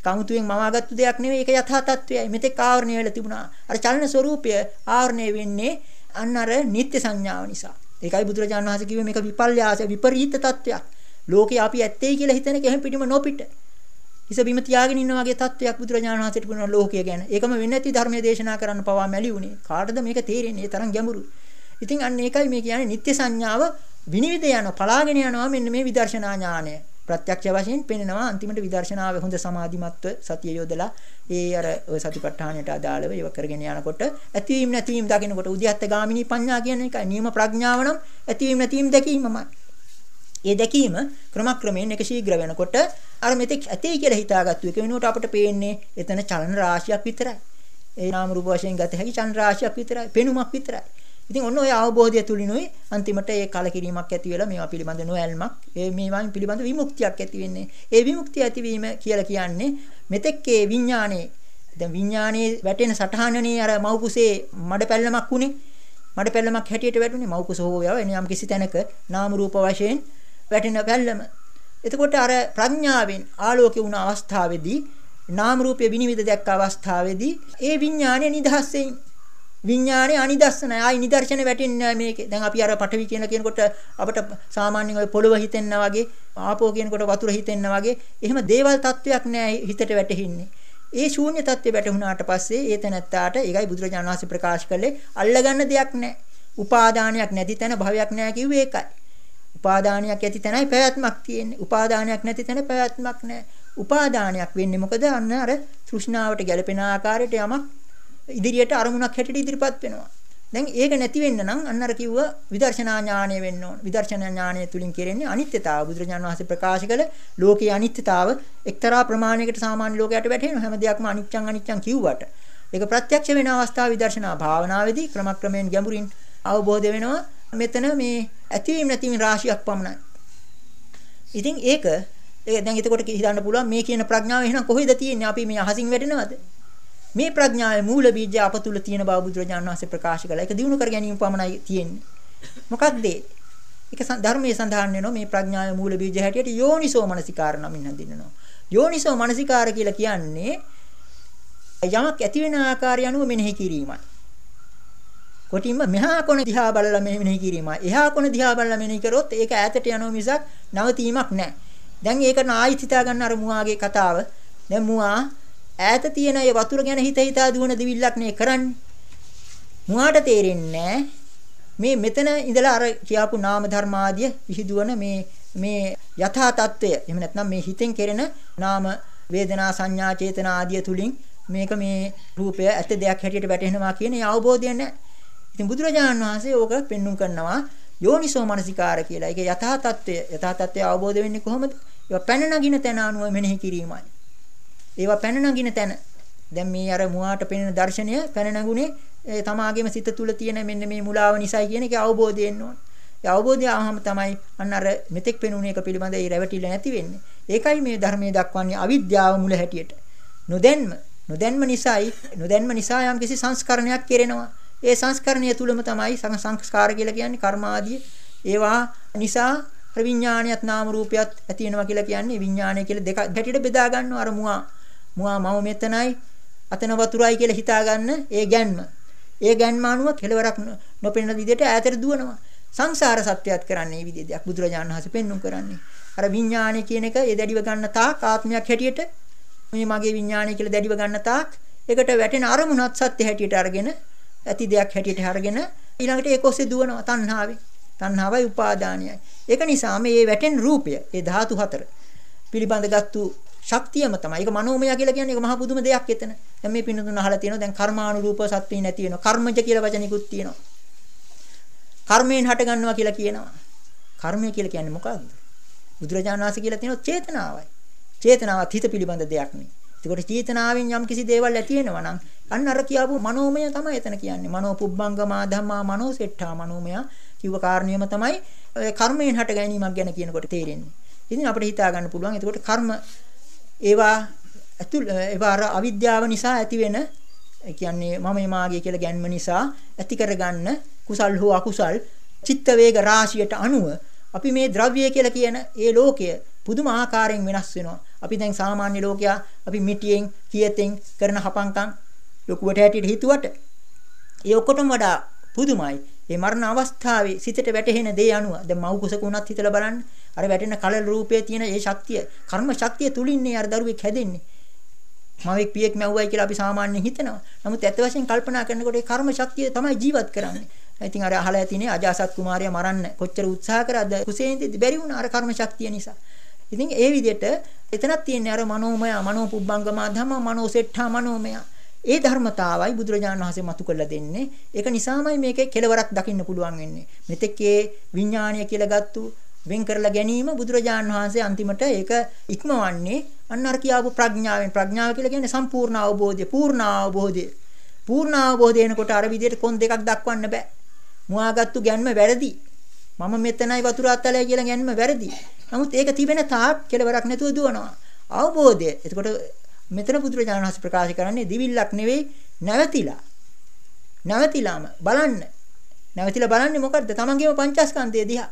කමුතුවෙන් මවාගත්තු දෙයක් නෙවෙයි ඒක යථා තත්වයයි. මෙතෙක් ආවරණය වෙලා තිබුණා. අර චලන ස්වરૂපය ආවරණය වෙන්නේ අන්න අර නිත්‍ය සංඥාව නිසා. ඒකයි බුදුරජාණන් වහන්සේ කිව්වේ මේක විපල්යාස විපරීත තත්වයක්. ලෝකේ අපි ඇත්තයි කියලා හිතන කෙහෙන් පිටිම නොපිට. හිස බිම තියාගෙන ඉන්න වගේ තත්වයක් බුදුරජාණන් වහන්සේට පුරුණ ලෝකය ගැන. ඒකම වෙන්නේ නැති ධර්මයේ දේශනා කරන්න පවා මැලි උනේ. කාටද මේක තේරෙන්නේ? ඒ තරම් ගැඹුරු. ඉතින් අන්න ඒකයි මේ කියන්නේ නිත්‍ය සංඥාව විනිවිද යනවා, පලාගෙන යනවා මෙන්න මේ විදර්ශනා ඥානය. ප්‍රත්‍යක්ෂ වශයෙන් පෙනෙනවා අන්තිමට විදර්ශනාවේ හොඳ සමාධිමත්ව සතිය යොදලා ඒ අර ඔය සතිපට්ඨානයට අදාළව ඒව කරගෙන යනකොට ඇතිවීම නැතිවීම දකිනකොට උද්‍යත්ත ගාමිනී පඤ්ඤා කියන එකයි නියම ප්‍රඥාව නම් ඇතිවීම නැතිවීම දැකීමමයි. ඒ දැකීම ක්‍රමක්‍රමයෙන් එක ශීඝ්‍ර වෙනකොට අර මෙතෙක් ඇතේ කියලා හිතාගත්තු එක වෙනුවට අපිට පේන්නේ එතන චලන රාශියක් විතරයි. ඒ නාම රූප වශයෙන් ගත හැකි චලන රාශියක් විතරයි. පෙනුමක් විතරයි. ඉතින් ඔන්න ඔය අවබෝධය තුලිනුයි අන්තිමට ඒ කලකිරීමක් ඇති වෙලා මේවා පිළිබඳ නොඇල්මක් ඒ මේවායින් පිළිබඳ විමුක්තියක් ඇති වෙන්නේ. ඒ විමුක්තිය ඇතිවීම කියලා කියන්නේ මෙතෙක් ඒ විඥානේ දැන් විඥානේ වැටෙන සටහනනේ අර මව්කුසේ මඩ පැල්ලමක් උනේ. මඩ පැල්ලමක් හැටියට වැටුනේ මව්කුස හෝ යව එනියම් කිසි තැනක නාම රූප වශයෙන් වැටෙන පැල්ලම. එතකොට අර ප්‍රඥාවෙන් ආලෝකේ වුණ අවස්ථාවේදී නාම රූපය විනිවිද දැක්ක අවස්ථාවේදී ඒ විඥානය නිදහස් වෙයි. විඥානේ අනිදස්සනයි. ආයි නිදර්ශන වැටෙන්නේ මේකේ. දැන් අපි අර පඨවි කියන කියනකොට අපිට සාමාන්‍යයෙන් ඔය පොළව හිතෙන්න වගේ, ආපෝ කියනකොට වතුර හිතෙන්න වගේ, එහෙම දේවල් තත්වයක් නෑ හිතට වැටෙන්නේ. ඒ ශූන්‍ය තත්ත්වය වැටුණාට පස්සේ ඒ තැනත්තාට ඒකයි බුදුරජාණන් වහන්සේ ප්‍රකාශ කළේ අල්ලගන්න දෙයක් නෑ. උපාදානයක් නැති තැන භවයක් නෑ කිව්වේ ඒකයි. උපාදානයක් ඇති තැනයි පැවැත්මක් තියෙන්නේ. උපාදානයක් නැති තැන පැවැත්මක් නෑ. උපාදානයක් වෙන්නේ මොකද? අන්න අර තෘෂ්ණාවට ගැලපෙන ආකාරයට යමක් ඉදිරියට අරමුණක් හැටියට ඉදිරිපත් වෙනවා. දැන් ඒක නැති වෙන්න නම් අන්න අර කිව්ව විදර්ශනා ඥාණය වෙන්න ඕන. විදර්ශනා ඥාණය තුලින් කෙරෙන්නේ අනිත්‍යතාව. බුදුරජාණන් වහන්සේ ප්‍රකාශ කළ ලෝකයේ අනිත්‍යතාව එක්තරා ප්‍රමාණයකට සාමාන්‍ය ලෝකයට වැටහෙනවා. හැම දෙයක්ම අනිච්චං අනිච්චං කිව්වට. ඒක ප්‍රත්‍යක්ෂ වෙන අවස්ථාව විදර්ශනා භාවනාවේදී ක්‍රමක්‍රමයෙන් ගැඹුරින් අවබෝධ වෙනවා. මෙතන මේ ඇතිවීම නැතිවීම රාශියක් පමණයි. ඉතින් ඒක ඒ දැන් එතකොට හිතන්න පුළුවන් මේ කියන ප්‍රඥාව එහෙනම් කොහෙද තියෙන්නේ? අපි මේ අහසින් වැටෙනවද? මේ ප්‍රඥාවේ මූල බීජය අප තුල තියෙන බව බුදුරජාණන් වහන්සේ ප්‍රකාශ කළා. ඒක දිනු කර ගැනීම පමණයි තියෙන්නේ. මොකක්ද ඒක ධර්මයේ සඳහන් වෙනවා මේ ප්‍රඥාවේ මූල බීජය හැටියට යෝනිසෝ මනසිකාර නමින් හඳුන්වනවා. යෝනිසෝ මනසිකාර කියලා කියන්නේ යමක් ඇති වෙන ආකාරය අනුව මෙනෙහි කිරීමයි. කොටින්ම මෙහා කොන දිහා බලලා මෙනෙහි කිරීම. එහා කොන දිහා බලලා මෙනෙහි කරොත් ඒක ඈතට යනවා මිසක් නවතීමක් නැහැ. දැන් ඒක නායිත් හිතා ගන්න අර මුවාගේ කතාව. දැන් මුවා ඈත තියෙන ඒ වතුර ගැන හිත හිතා දුවන දිවිල්ලක් නේ කරන්නේ. මුවාට තේරෙන්නේ මේ මෙතන ඉඳලා අර කියාපු නාම ධර්ම ආදිය විහිදුවන මේ මේ යථා තත්ත්වය එහෙම නැත්නම් මේ හිතෙන් කෙරෙන නාම වේදනා සංඥා චේතනා ආදිය තුලින් මේක මේ රූපය ඇත්ත දෙයක් හැටියට වැටහෙනවා කියන අවබෝධය නැහැ. ඉතින් බුදුරජාණන් වහන්සේ ඕක පෙන්눔 කරනවා යෝනිසෝ මනසිකාර කියලා. ඒකේ යථා තත්ත්වය යථා තත්ත්වය අවබෝධ වෙන්නේ කොහොමද? ඒවා පැන නගින තැන අනුව මෙනෙහි කිරීමයි. ඒවා පැන නගින තැන. දැන් මේ අර මුවාට පෙනෙන දර්ශනය පැන නගුනේ තමාගේම සිත තුල තියෙන මෙන්න මේ මුලාව නිසයි කියන එක අවබෝධය එන්න ඕන. ඒ අවබෝධය ආවම තමයි අන්න අර මෙතෙක් පෙනුනේ එක පිළිබඳ ඒ රැවටිලා නැති වෙන්නේ. ඒකයි මේ ධර්මයේ දක්වන්නේ අවිද්‍යාව මුල හැටියට. නොදැන්ම නොදැන්ම නිසායි නොදැන්ම නිසා යම්කිසි සංස්කරණයක් කෙරෙනවා. ඒ සංස්කරණය තුලම තමයි සංස්කාර කියලා කියන්නේ කර්මාදී. ඒවා නිසා විඥානියත් නාම රූපයත් ඇති වෙනවා කියලා කියන්නේ විඥානය කියලා දෙක හැටියට බෙදා ගන්නවා අර මුවා මුවා මම මෙතනයි අතන වතුරයි කියලා හිතාගන්න ඒ ගැන්ම. ඒ ගැන්ම අනුව කෙලවරක් නොපෙනෙන විදිහට ඈතට දුවනවා. සංසාර සත්‍යයත් කරන්නේ මේ විදිහ දෙයක් බුදුරජාණන් වහන්සේ පෙන්눔 කරන්නේ. අර විඥානය කියන එක ඒ දැඩිව ගන්න තාක් ආත්මයක් හැටියට මේ මගේ විඥානය කියලා දැඩිව ගන්න තාක් ඒකට වැටෙන අරමුණත් සත්‍ය හැටියට අරගෙන ඇති දෙයක් හැටියට අරගෙන ඊළඟට ඒක ඔස්සේ දුවනවා තණ්හාවේ. තණ්හාවයි උපාදානයයි. ඒක නිසා මේ වැටෙන රූපය, ඒ ධාතු හතර පිළිබඳගත්තු ශක්තියම තමයි. ඒක මනෝමය කියලා කියන්නේ ඒක මහ පුදුම දෙයක් එතන. දැන් මේ පින්නතුන් අහලා තියෙනවා දැන් කර්මානුරූප සත්‍යින් නැති වෙනවා. කර්මජ කියලා වචනිකුත් තියෙනවා. කර්මයෙන් හට ගන්නවා කියලා කියනවා. කර්මය කියලා කියන්නේ මොකක්ද? බුදුරජාණන් වහන්සේ කියලා තියෙනවා චේතනාවයි. චේතනාවත් හිත පිළිබඳ දෙයක් නේ. ඒකට චේතනාවෙන් යම් කිසි දේවල් ඇති වෙනවා නම් අන්න අර කියාපු මනෝමය තමයි එතන කියන්නේ. මනෝ පුබ්බංගමා ධම්මා මනෝ සෙට්ඨා මනෝමය කිව්ව කාරණියම තමයි කර්මයෙන් හට ගැනීමක් ගැන කියනකොට තේරෙන්නේ. ඉතින් අපිට හිතා ගන්න පුළුවන් එතකොට කර්ම ඒවා ඇතුළ ඒවා අර අවිද්‍යාව නිසා ඇතිවෙන ඒ කියන්නේ මම මාගේ කියලා ගැන්ම නිසා ඇති කරගන්න කුසල් හෝ අකුසල් චිත්ත වේග රාශියට අනුව අපි මේ ද්‍රව්‍ය කියලා කියන ඒ ලෝකය පුදුම ආකාරයෙන් වෙනස් වෙනවා. අපි දැන් සාමාන්‍ය ලෝකයා අපි මිටියෙන් කියතෙන් කරන හපංකම් ලොකුවට හැටියට හිතුවට ඒ ඔක්කොටම වඩා පුදුමයි. ඒ මරණ අවස්ථාවේ සිතට වැටහෙන දේ අනුව දැන් මව් කුසක උනත් හිතලා බලන්න. අර වැටෙන කලල රූපයේ තියෙන ඒ ශක්තිය, කර්ම ශක්තිය තුලින්නේ අර දරුවෙක් හැදෙන්නේ. මවෙක් පියෙක් මැව්වයි කියලා අපි සාමාන්‍යයෙන් හිතනවා. නමුත් ඇත්ත වශයෙන් කල්පනා කරනකොට ඒ කර්ම ශක්තිය තමයි ජීවත් කරන්නේ. ඉතින් අර අහලා ඇතිනේ අජාසත් කුමාරයා මරන්න කොච්චර උත්සාහ කරාද කුසේන්දි බැරි වුණා අර කර්ම ශක්තිය නිසා. ඉතින් ඒ විදිහට එතනක් තියෙන්නේ අර මනෝමය මනෝ පුබ්බංගමා ධම්ම මනෝ සෙට්ඨා මනෝමය. ඒ ධර්මතාවයි බුදුරජාණන් වහන්සේ මතු කරලා දෙන්නේ. ඒක නිසාමයි මේකේ කෙලවරක් දකින්න පුළුවන් වෙන්නේ. මෙතෙක්ේ විඥාණය කියලා ගත්තු වෙන් කරලා ගැනීම බුදුරජාණන් වහන්සේ අන්තිමට ඒක ඉක්මවන්නේ අන්න අර කියාපු ප්‍රඥාවෙන් ප්‍රඥාව කියලා කියන්නේ සම්පූර්ණ අවබෝධය පූර්ණ අවබෝධය පූර්ණ අවබෝධය එනකොට අර විදිහට කොන් දෙකක් දක්වන්න බෑ මුවාගත්තු ගැන්ම වැරදි මම මෙතනයි වතුර අත්තලයි කියලා ගැන්ම වැරදි. නමුත් ඒක තිබෙන තාක් කෙලවරක් නැතුව දුවනවා. අවබෝධය. එතකොට මෙතන බුදුරජාණන් වහන්සේ ප්‍රකාශ කරන්නේ දිවිල්ලක් නෙවෙයි නැවතිලා. නැවතිලාම බලන්න. නැවතිලා බලන්නේ මොකද්ද? තමන්ගේම පංචස්කන්ධය දිහා.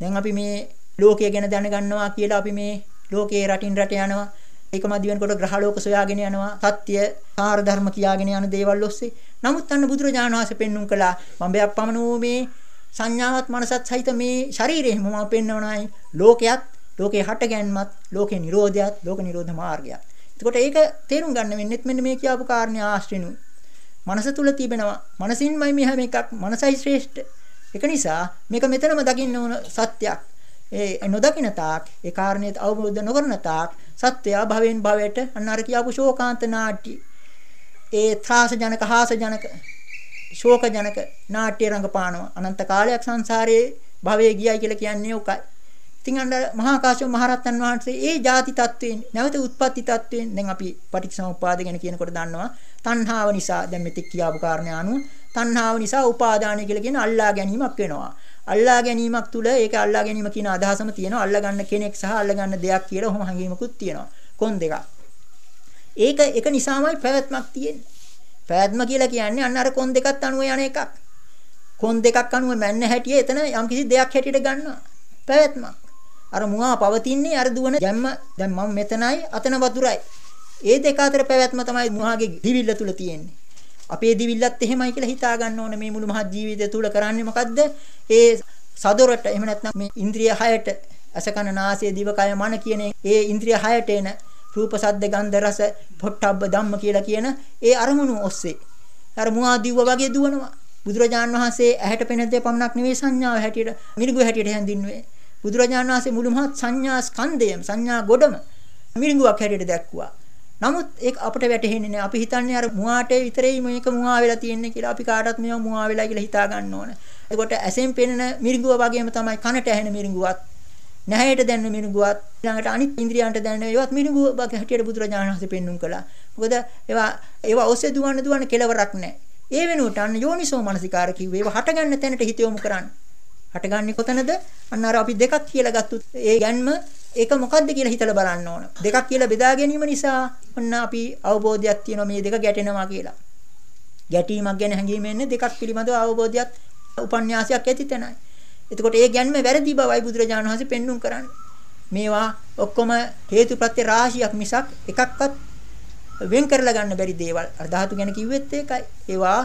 දැන් අපි මේ ලෝකය ගැන දැනගන්නවා කියලා අපි මේ ලෝකයේ රටින් රට යනවා. ඒක මදි වෙනකොට ග්‍රහලෝක සොයාගෙන යනවා. සත්‍ය, සාර ධර්ම කියාගෙන යන දේවල් ඔස්සේ. නමුත් අන්න බුදුරජාණන් වහන්සේ පෙන්눔 කළා බඹයක් පමණ වූ මේ සංඥාවත් මනසත් සහිත මේ ශරීරෙම මම පෙන්වනවායි ලෝකයක් ලෝකේ හටගැන්මත් ලෝකේ නිරෝධයත් ලෝක නිරෝධ මාර්ගයත්. එතකොට ඒක තේරුම් ගන්න වෙන්නේත් මෙන්න මේ කියපු කාරණේ ආශ්‍රිනුයි. මනස තුල තිබෙනවා. මනසින්මයි මේ හැම එකක් මනසයි ශ්‍රේෂ්ඨ. ඒක නිසා මේක මෙතනම දකින්න ඕන සත්‍යයක්. ඒ නොදකින තාක් ඒ කාරණේත් අවබෝධ නොකරන තාක් සත්‍යය භවෙන් භවයට අන්න අර කියපු ශෝකාන්ත නාට්‍ය ඒ ත්‍රාස ජනක හාස ජනක ශෝක ජනක නාට්‍ය රංගපානවා අනන්ත කාලයක් සංසාරයේ භවයේ ගියයි කියලා කියන්නේ උකයි. ඉතින් අන්න මහා කාශ්‍යප මහරහතන් වහන්සේ ඒ ಜಾති තත්වයෙන් නැවත උත්පත්ති තත්වයෙන් දැන් අපි පටිච්චසමුප්පාද ගැන කියනකොට දන්නවා තණ්හාව නිසා දැන් මෙතෙක් කියාපු කාරණේ අනුව තණ්හාව නිසා උපාදානය කියලා කියන අල්ලා ගැනීමක් වෙනවා. අල්ලා ගැනීමක් තුල ඒක අල්ලා ගැනීම කියන අදහසම තියෙනවා. අල්ලා ගන්න කෙනෙක් සහ අල්ලා ගන්න දෙයක් කියලා ඔහොම හැඟීමකුත් තියෙනවා. කොන් දෙකක්. ඒක එක නිසාමයි පැවැත්මක් තියෙන්නේ. පැවැත්ම කියලා කියන්නේ අන්න අර කොන් දෙකත් අනුව යන එකක්. කොන් දෙකක් අනුව මැන්න හැටිය එතන යම්කිසි දෙයක් හැටියට ගන්නවා. පැවැත්මක්. අර මුවා පවතින්නේ අර දුවන ගැම්ම දැන් මම මෙතනයි අතන වතුරයි. ඒ දෙක අතර පැවැත්ම තමයි මුවාගේ දිවිල්ල තුල තියෙන්නේ. අපේ දිවිල්ලත් එහෙමයි කියලා හිතා ගන්න ඕනේ මේ මුළු මහත් ජීවිතය තුල කරන්නේ මොකද්ද? ඒ සදොරට එහෙම නැත්නම් මේ ඉන්ද්‍රිය හයට අසකන නාසය දිවකය මන කියන ඒ ඉන්ද්‍රිය හයට එන රූප සද්ද ගන්ධ රස පොට්ටබ්බ ධම්ම කියලා කියන ඒ අරමුණු ඔස්සේ අර මුවා දිව්ව වගේ දුවනවා. බුදුරජාන් වහන්සේ ඇහැට පෙනෙන දේ පමණක් නෙවෙයි සංඥාව හැටියට මිරිඟු හැටියට හැඳින්වුවේ. බුදුරජාන් වහන්සේ මුළු මහත් සංඥා ස්කන්ධයම සංඥා ගොඩම මිරිඟුවක් හැටියට දැක්ුවා. නමුත් ඒක අපිට වැටහෙන්නේ නැහැ. අපි හිතන්නේ අර මුවාට විතරයි මේක මුවා වෙලා තියෙන්නේ කියලා. අපි කාටවත් මේවා මුවා වෙලා කියලා හිතා ගන්න ඕන. එතකොට ඇසෙන් පෙනෙන මිරිඟුව වගේම තමයි කනට ඇහෙන මිරිඟුවත්, නැහැට දැනෙන මිරිඟුවත්, ඊළඟට අනිත් ඉන්ද්‍රියන්ට දැනෙන ඒවත් මිරිඟුව වගේ හැටියට බුදුරජාණන් වහන්සේ පෙන්눔 කළා. මොකද ඒවා ඒවා ඔස්සේ දුවන්න දුවන්න කෙලවරක් නැහැ. ඒ වෙනුවට අන්න යෝනිසෝ මනසිකාර කිව්වේ ඒවා හටගන්න තැනට හිත යොමු කරන්න. හටගන්නේ කොතනද? අන්න අර අපි දෙකක් කියලා ගත්තොත් ඒ ගැන්ම ඒක මොකද්ද කියලා හිතලා බලන්න ඕන. දෙකක් කියලා බෙදා ගැනීම නිසා ඔන්න අපි අවබෝධයක් තියෙනවා මේ දෙක ගැටෙනවා කියලා. ගැටීමක් ගැන හැඟීම එන්නේ දෙකක් පිළිබඳව අවබෝධයක් උපන්යාසයක් ඇති තැනයි. එතකොට ඒ ගැන්ම වැරදි බවයි බුදුරජාණන් වහන්සේ පෙන්눔 කරන්නේ. මේවා ඔක්කොම හේතුප්‍රත්‍ය රාශියක් මිසක් එකක්වත් වෙන් කරලා ගන්න බැරි දේවල්. අර ධාතු ගැන කිව්වෙත් ඒකයි. ඒවා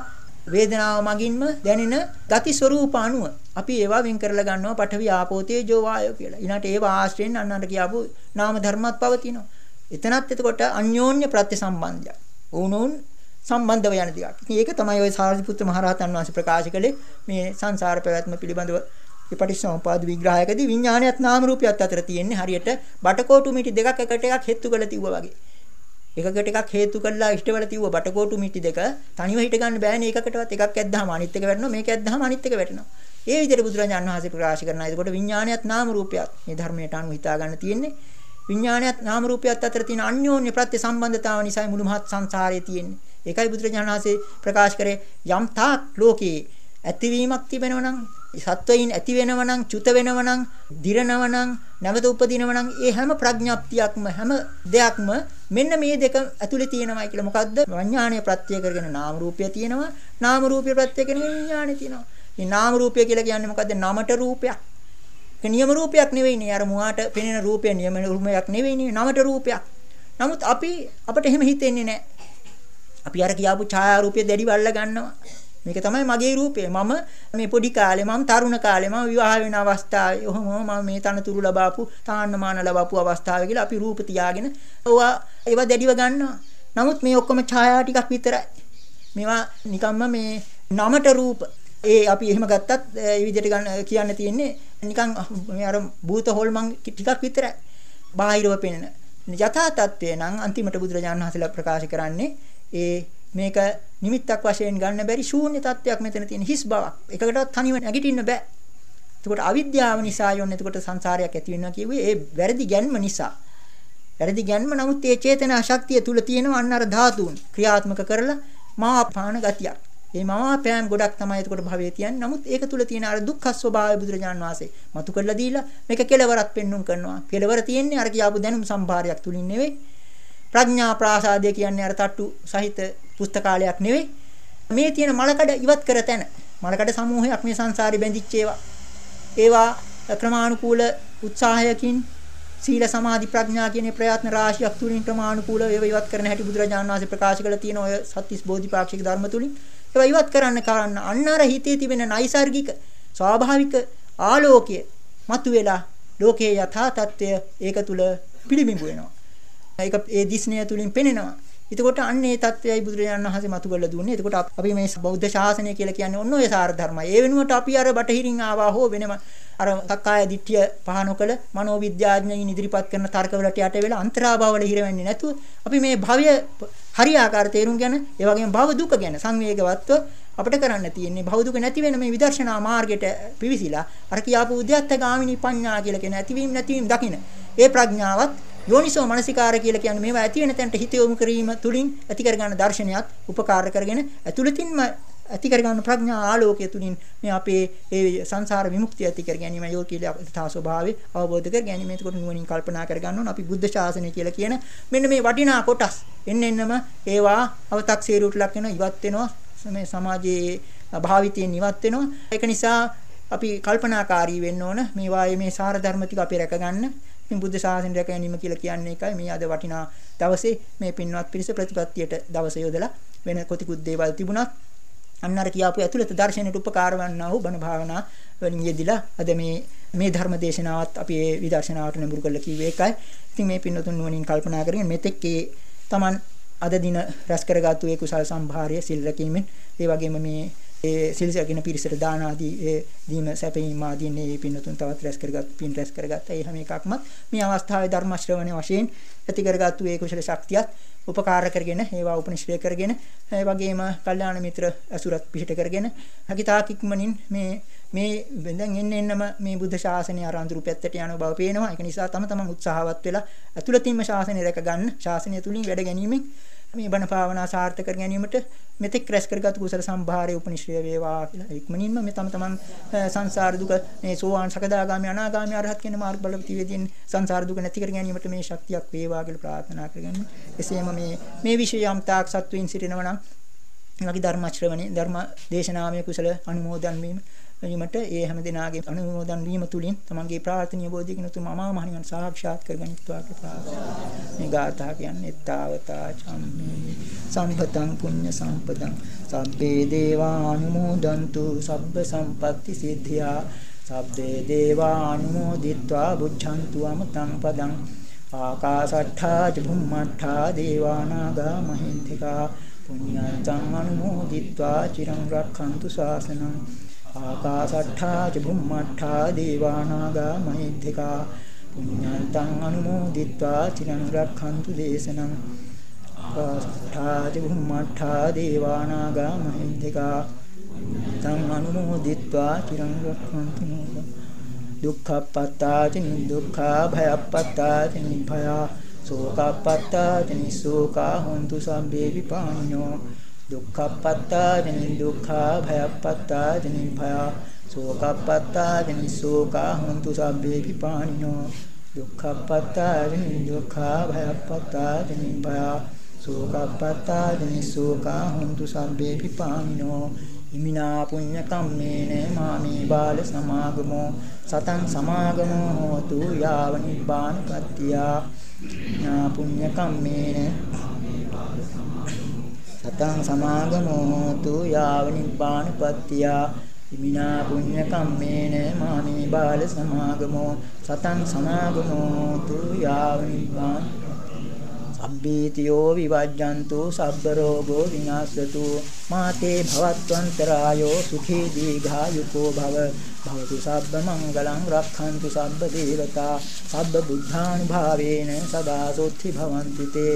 වේදනාව මගින්ම දැනෙන ගති ස්වરૂප අනුව අපි ඒවා වෙන් කරලා ගන්නවා පඨවි ආපෝ තේජෝ වායෝ කියලා. ඊළඟට ඒවා ආශ්‍රයෙන් අන්නන්ට කියපු නාම ධර්මات පවතිනවා. එතනත් එතකොට අන්‍යෝන්‍ය ප්‍රත්‍ය සම්බන්ධය. වුණුන් සම්බන්ධව යන දියක්. ඉතින් ඒක තමයි ওই සාරිපුත්‍ර මහරහතන් වහන්සේ ප්‍රකාශ කළේ මේ සංසාර පැවැත්ම පිළිබඳව මේ පටිච්චසමුපාද විග්‍රහයකදී විඥානයත් නාම රූපයත් අතර තියෙන්නේ හරියට බටකොටු මිටි දෙකක් එකට එකක් හෙත්තු කරලා තිබ්වා වගේ. එකකට එකක් හේතු කරලා ඉෂ්ටවල තියුව බටකොටු මිටි දෙක තනිව හිට ගන්න බෑනේ එකකටවත් එකක් ඇද්දාම අනිත් එක වැටෙනවා මේක ඇද්දාම අනිත් එක වැටෙනවා. ඒ විදිහට බුදුරජාණන් වහන්සේ ප්‍රකාශ කරනවා. ඒකට විඥානයත් නාම රූපයත් මේ ධර්මයට අනුව හිතා ගන්න තියෙන්නේ. විඥානයත් නාම රූපයත් අතර තියෙන අන්‍යෝන්‍ය ප්‍රත්‍ය සම්බන්ධතාව නිසා මුළු මහත් සංසාරයේ තියෙන්නේ. ඒකයි බුදුරජාණන් වහන්සේ ප්‍රකාශ කරේ යම් තාක් ලෝකේ ඇතිවීමක් තිබෙනවා නම් සත්වයින් ඇති වෙනවා නම් චුත වෙනවා නම් දිරනවා නම් නැවත උපදිනවා නම් ඒ හැම ප්‍රඥාප්තියක්ම හැම දෙයක්ම මෙන්න මේ දෙක ඇතුලේ තියෙනවායි කියලා මොකද්ද විඥානීය ප්‍රත්‍ය කරගෙන නාම රූපය තියෙනවා නාම රූපය ප්‍රත්‍ය කරගෙන විඥානය තියෙනවා මේ නාම රූපය කියලා කියන්නේ මොකද්ද නමට රූපයක් ඒක නියම රූපයක් නෙවෙයිනේ. අර මුවාට පෙනෙන රූපය නියම රූපයක් නෙවෙයිනේ. නමට රූපයක්. නමුත් අපි අපිට එහෙම හිතෙන්නේ නැහැ. අපි අර කියාපු ඡායා රූපය දැඩි වල්ල ගන්නවා. මේක තමයි මගේ රූපය. මම මේ පොඩි කාලේ මම තරුණ කාලේ මම විවාහ වෙන අවස්ථාවේ ඔහොම මම මේ තනතුරු ලබාපු තාන්නමාන ලබාපු අවස්ථාවේ කියලා අපි රූප තියාගෙන ඕවා ඒවා දැඩිව ගන්නවා. නමුත් මේ ඔක්කොම ඡායා ටිකක් විතරයි. මේවා නිකම්ම මේ නමට රූප ඒ අපි එහෙම ගත්තත් ඒ විදිහට ගන්න කියන්න තියෙන්නේ නිකන් මේ අර භූත හොල්මන් ටිකක් විතරයි. බාහිරව පෙනෙන. යථා තත්ත්වය නම් අන්තිමට බුදුරජාණන් වහන්සේලා ප්‍රකාශ කරන්නේ ඒ මේක නිමිත්තක් වශයෙන් ගන්න බැරි ශූන්‍ය තත්ත්වයක් මෙතන තියෙන හිස් බවක්. එකකටවත් තනිව නැගිටින්න බෑ. එතකොට අවිද්‍යාව නිසා යොන්නේ එතකොට සංසාරයක් ඇති වෙනවා කියුවේ ඒ වැරදි ගැන්ම නිසා. වැරදි ගැන්ම නමුත් ඒ චේතනා ශක්තිය තුල තියෙනවා අන්න අර ධාතුන් ක්‍රියාත්මක කරලා මා පාන ගතියක්. මේ මවාපෑම් ගොඩක් තමයි එතකොට භවයේ තියන්නේ. නමුත් ඒක තුල තියෙන අර දුක්ඛ ස්වභාවය බුදුරජාන් වහන්සේ මතු කරලා දීලා මේක කෙලවරක් පෙන්눔 කරනවා. කෙලවර තියෙන්නේ අර කියාපු දැනුම් සම්භාරයක් තුලින් නෙවෙයි. ප්‍රඥා ප්‍රාසාදය කියන්නේ අර තට්ටු සහිත පුස්තකාලයක් නෙවෙයි. මේ තියෙන මලකඩ ඉවත් කර තැන. මලකඩ සමූහයක් මේ සංසාරේ බැඳිච්ච ඒවා. ඒවා ක්‍රමානුකූල උත්සාහයකින් සීල සමාධි ප්‍රඥා කියන ප්‍රයත්න රාශියක් තුලින් ක්‍රමානුකූලව ඒව ඉවත් කරන හැටි බුදුරජාණන් වහන්සේ ප්‍රකාශ කළ තියෙන ඔය සත්‍තිස් බෝධිපාක්ෂික ධර්ම තුලින් ඒවා ඉවත් කරන්න කරන්න අන්න අර හිතේ තිබෙන නයිසાર્ගික ස්වාභාවික ආලෝකය මතුවෙලා ලෝකයේ යථා තත්ත්වය ඒක තුල පිළිබිඹු වෙනවා. ඒක ඒ දිස්නය තුලින් පෙනෙනවා. එතකොට අන්න ඒ தත්වයයි බුදුරජාණන් වහන්සේ මතු කරලා දුන්නේ. එතකොට අපි මේ බෞද්ධ ශාසනය කියලා කියන්නේ ඔන්න ඔය සාර ධර්මයි. ඒ වෙනුවට අපි අර බටහිරින් ආවා හෝ වෙනම අර සක්කාය දිට්ඨිය පහනොකල මනෝවිද්‍යාඥයින් ඉදිරිපත් කරන තර්කවලට යට වෙලා අන්තරාභවවල හිර වෙන්නේ නැතුව අපි මේ භවය හරියාකාර තේරුම් ගැන ඒ වගේම භව දුක ගැන සංවේගවත්ව අපිට කරන්න තියෙන්නේ භව දුක නැති වෙන මේ විදර්ශනා මාර්ගයට පිවිසිලා අර කියාපු උද්‍යත්ත ගාමිනී පඤ්ඤා කියලා කියන ඇතිවීම නැතිවීම දකින්න. ඒ ප්‍රඥාවත් යෝනිසෝ මනසිකාර කියලා කියන්නේ මේවා ඇති වෙන තැනට හිත යොමු කිරීම තුලින් ඇති කරගන්න දර්ශනයත් උපකාර කරගෙන ඇතුළතින්ම ඇති කරගන්න ප්‍රඥා ආලෝකය තුලින් මේ අපේ ඒ සංසාර විමුක්තිය ඇති කර ගැනීම යෝ කියලා යථා ස්වභාවය අවබෝධ කර ගැනීම. එතකොට නුවණින් කල්පනා කර ගන්න ඕන අපි බුද්ධ ශාසනය කියලා කියන මෙන්න මේ වටිනා කොටස්. එන්න එන්නම ඒවා අව탁සීරුවට ලක් වෙනවා ඉවත් වෙනවා. මේ සමාජයේ භාවිතයෙන් ඉවත් වෙනවා. ඒක නිසා අපි කල්පනාකාරී වෙන්න ඕන. මේ වායේ මේ සාර ධර්ම ටික අපි රැක ගන්න මේ බුද්ධ ශාසනය රැක ගැනීම කියලා කියන්නේ ඒකයි මේ අද වටිනා දවසේ මේ පින්වත් පිරිස ප්‍රතිපත්තියට දවස යොදලා වෙන කොතිකුත් දේවල් තිබුණත් අන්න අර කියාපු ඇතුළත දර්ශනයට උපකාර වන්නා වූ බණ භාවනා වලින් යෙදිලා අද මේ මේ ධර්ම දේශනාවත් අපි ඒ විදර්ශනාවට නඹුරු කරලා කිව්වේ ඒකයි. ඉතින් මේ පින්වතුන් නුවණින් කල්පනා කරගෙන මෙතෙක් ඒ Taman අද දින රැස් කරගත්තු ඒ කුසල් සම්භාරය සිල් රැකීමෙන් ඒ වගේම මේ ඒ සිල්සගෙන පිරිසට දාන ආදී ඒ දීම සැපීම ආදී මේ පින්නතුන් තවත් රැස් කරගත් පින් රැස් කරගත්ත ඒ හැම එකක්මත් මේ අවස්ථාවේ ධර්ම ශ්‍රවණය වශයෙන් ඇති කරගත්තු ඒ කුසල ශක්තියත් උපකාර කරගෙන ඒවා උපනිශ්‍රය කරගෙන ඒ වගේම කල්යාණ මිත්‍ර අසුරත් පිහිට කරගෙන හකිතාක් ඉක්මනින් මේ මේ දැන් එන්න එන්නම මේ බුද්ධ ශාසනය අරඳුරු පැත්තට යන බව පේනවා. ඒක නිසා තම තමන් උත්සාහවත් වෙලා අතුලතින්ම ශාසනය රැක ගන්න ශාසනය තුලින් වැඩ ගැනීමෙන් මේ බණ භාවනා සාර්ථක කර ගැනීමට මෙතෙක් රැස් කරගත් කුසල සම්භාරය උපනිශ්‍රය වේවා කියලා ඉක්මනින්ම මේ තම තමන් සංසාර දුක මේ සෝවාන් සකදාගාමී අනාගාමී අරහත් කියන මාර්ග බල ප්‍රතිවේදීන් සංසාර දුක නැති කර ගැනීමට මේ ශක්තියක් වේවා කියලා ප්‍රාර්ථනා කරගන්න. එසේම මේ මේ විෂයම් තාක් සත්වයින් සිටිනවා නම් වගේ ධර්ම ශ්‍රවණේ ධර්ම දේශනාමය කුසල අනුමෝදන් වීම වීමට ඒ හැම දිනාගේ අනුමෝදන් වීම තුලින් තමන්ගේ ප්‍රාර්ථනීය බෝධියකින් උතුම් අමා මහ නිවන් සාක්ෂාත් කරගනිත්වා කියලා ප්‍රාර්ථනා. මේ ගාථා කියන්නේ. තාවතා චම්මේ සම්පතං පුඤ්ඤ සම්පතං. සබ්බේ දේවානුමෝදන්තු සබ්බ සම්පatti සිද්ධියා. සබ්බේ දේවානුමෝදිත්වා බුද්ධන්තු අමතං පදං. ආකාශට්ඨා ච බුම්මට්ඨා දේවානාගා මහින්තිකා. පුඤ්ඤන්තං අනුමෝදිත්වා චිරං රක්ඛන්තු ශාසනං. ආකාසට්ඨා ච බුම්මට්ඨා දේවානාගා මහිද්దికා පුඤ්ඤන්තං අනුමෝදිත්වා චිරන් රැක්ඛන්තු දේශනං ආකාසට්ඨා ච බුම්මට්ඨා දේවානාගා මහිද්దికා පුඤ්ඤන්තං අනුමෝදිත්වා චිරන් රැක්ඛන්තු නෝකං දුක්ඛප්පත්තා ච නිදුක්ඛා භයප්පත්තා ච නිභයා සෝකප්පත්තා ච නිසෝකා හොන්තු සම්බේ විපාණෝ දුක්ඛප්පත්තාදිනි දුක්ඛා භයප්පත්තාදිනි භය සෝකප්පත්තාදිනි සෝකා හොන්තු සබ්බේ පිපානිනෝ දුක්ඛප්පත්තාදිනි දුක්ඛා භයප්පත්තාදිනි භය සෝකප්පත්තාදිනි සෝකා හොන්තු සබ්බේ පිපානිනෝ ඉමිනා පුඤ්ඤ කම්මේන මාමේ බාල සමාගමෝ සතං සමාගමෝ හෝතු යාව නිබ්බාන පත්තියා ඥා පුඤ්ඤ කම්මේන සතං සමාගමෝ හෝතු යාව නිබ්බාන පත්තියා ඉමිනා පුඤ්ඤ කම්මේන මාමේ බාල සමාගමෝ සතං සමාගමෝ හෝතු යාව නිබ්බාන සම්බීතියෝ විවජ්ජන්තු සබ්බ රෝගෝ විනාශතු මාතේ භවත්වන්තරායෝ සුඛී දීඝායුකෝ භව භවතු සබ්බ මංගලං රක්ඛන්තු සබ්බ දේවතා සබ්බ බුද්ධානුභාවේන සදා සොත්ති භවන්ති තේ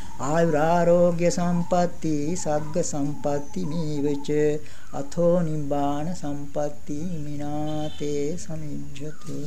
ආයුරාෝග්‍ය සම්පatti සග්ග සම්පatti මේවච අතෝ නිබ්බාන සම්පatti මිනාතේ සමිජ්ජතු.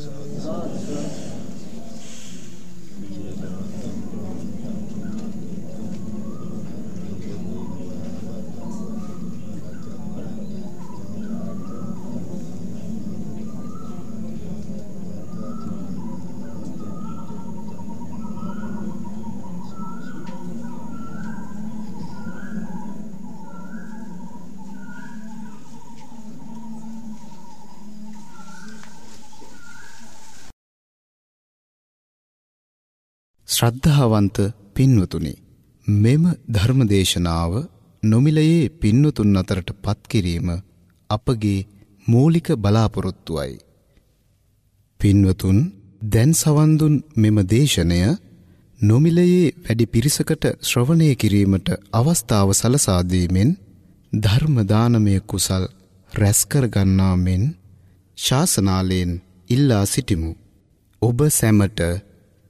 ශ්‍රද්ධාවන්ත පින්වතුනි මෙම ධර්මදේශනාව නොමිලයේ පින්වතුන් අතරට පත් කිරීම අපගේ මූලික බලාපොරොත්තුවයි. පින්වතුන් දැන් සවන් දුන් මෙම දේශනය නොමිලයේ වැඩි පිරිසකට ශ්‍රවණය කිරීමට අවස්ථාව සලසා දීමෙන් ධර්ම දානමය කුසල් රැස්කර ගන්නා මෙන් ශාසනාලයෙන් ඉල්ලා සිටිමු. ඔබ සැමට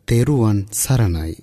தெருவன் சரணாய்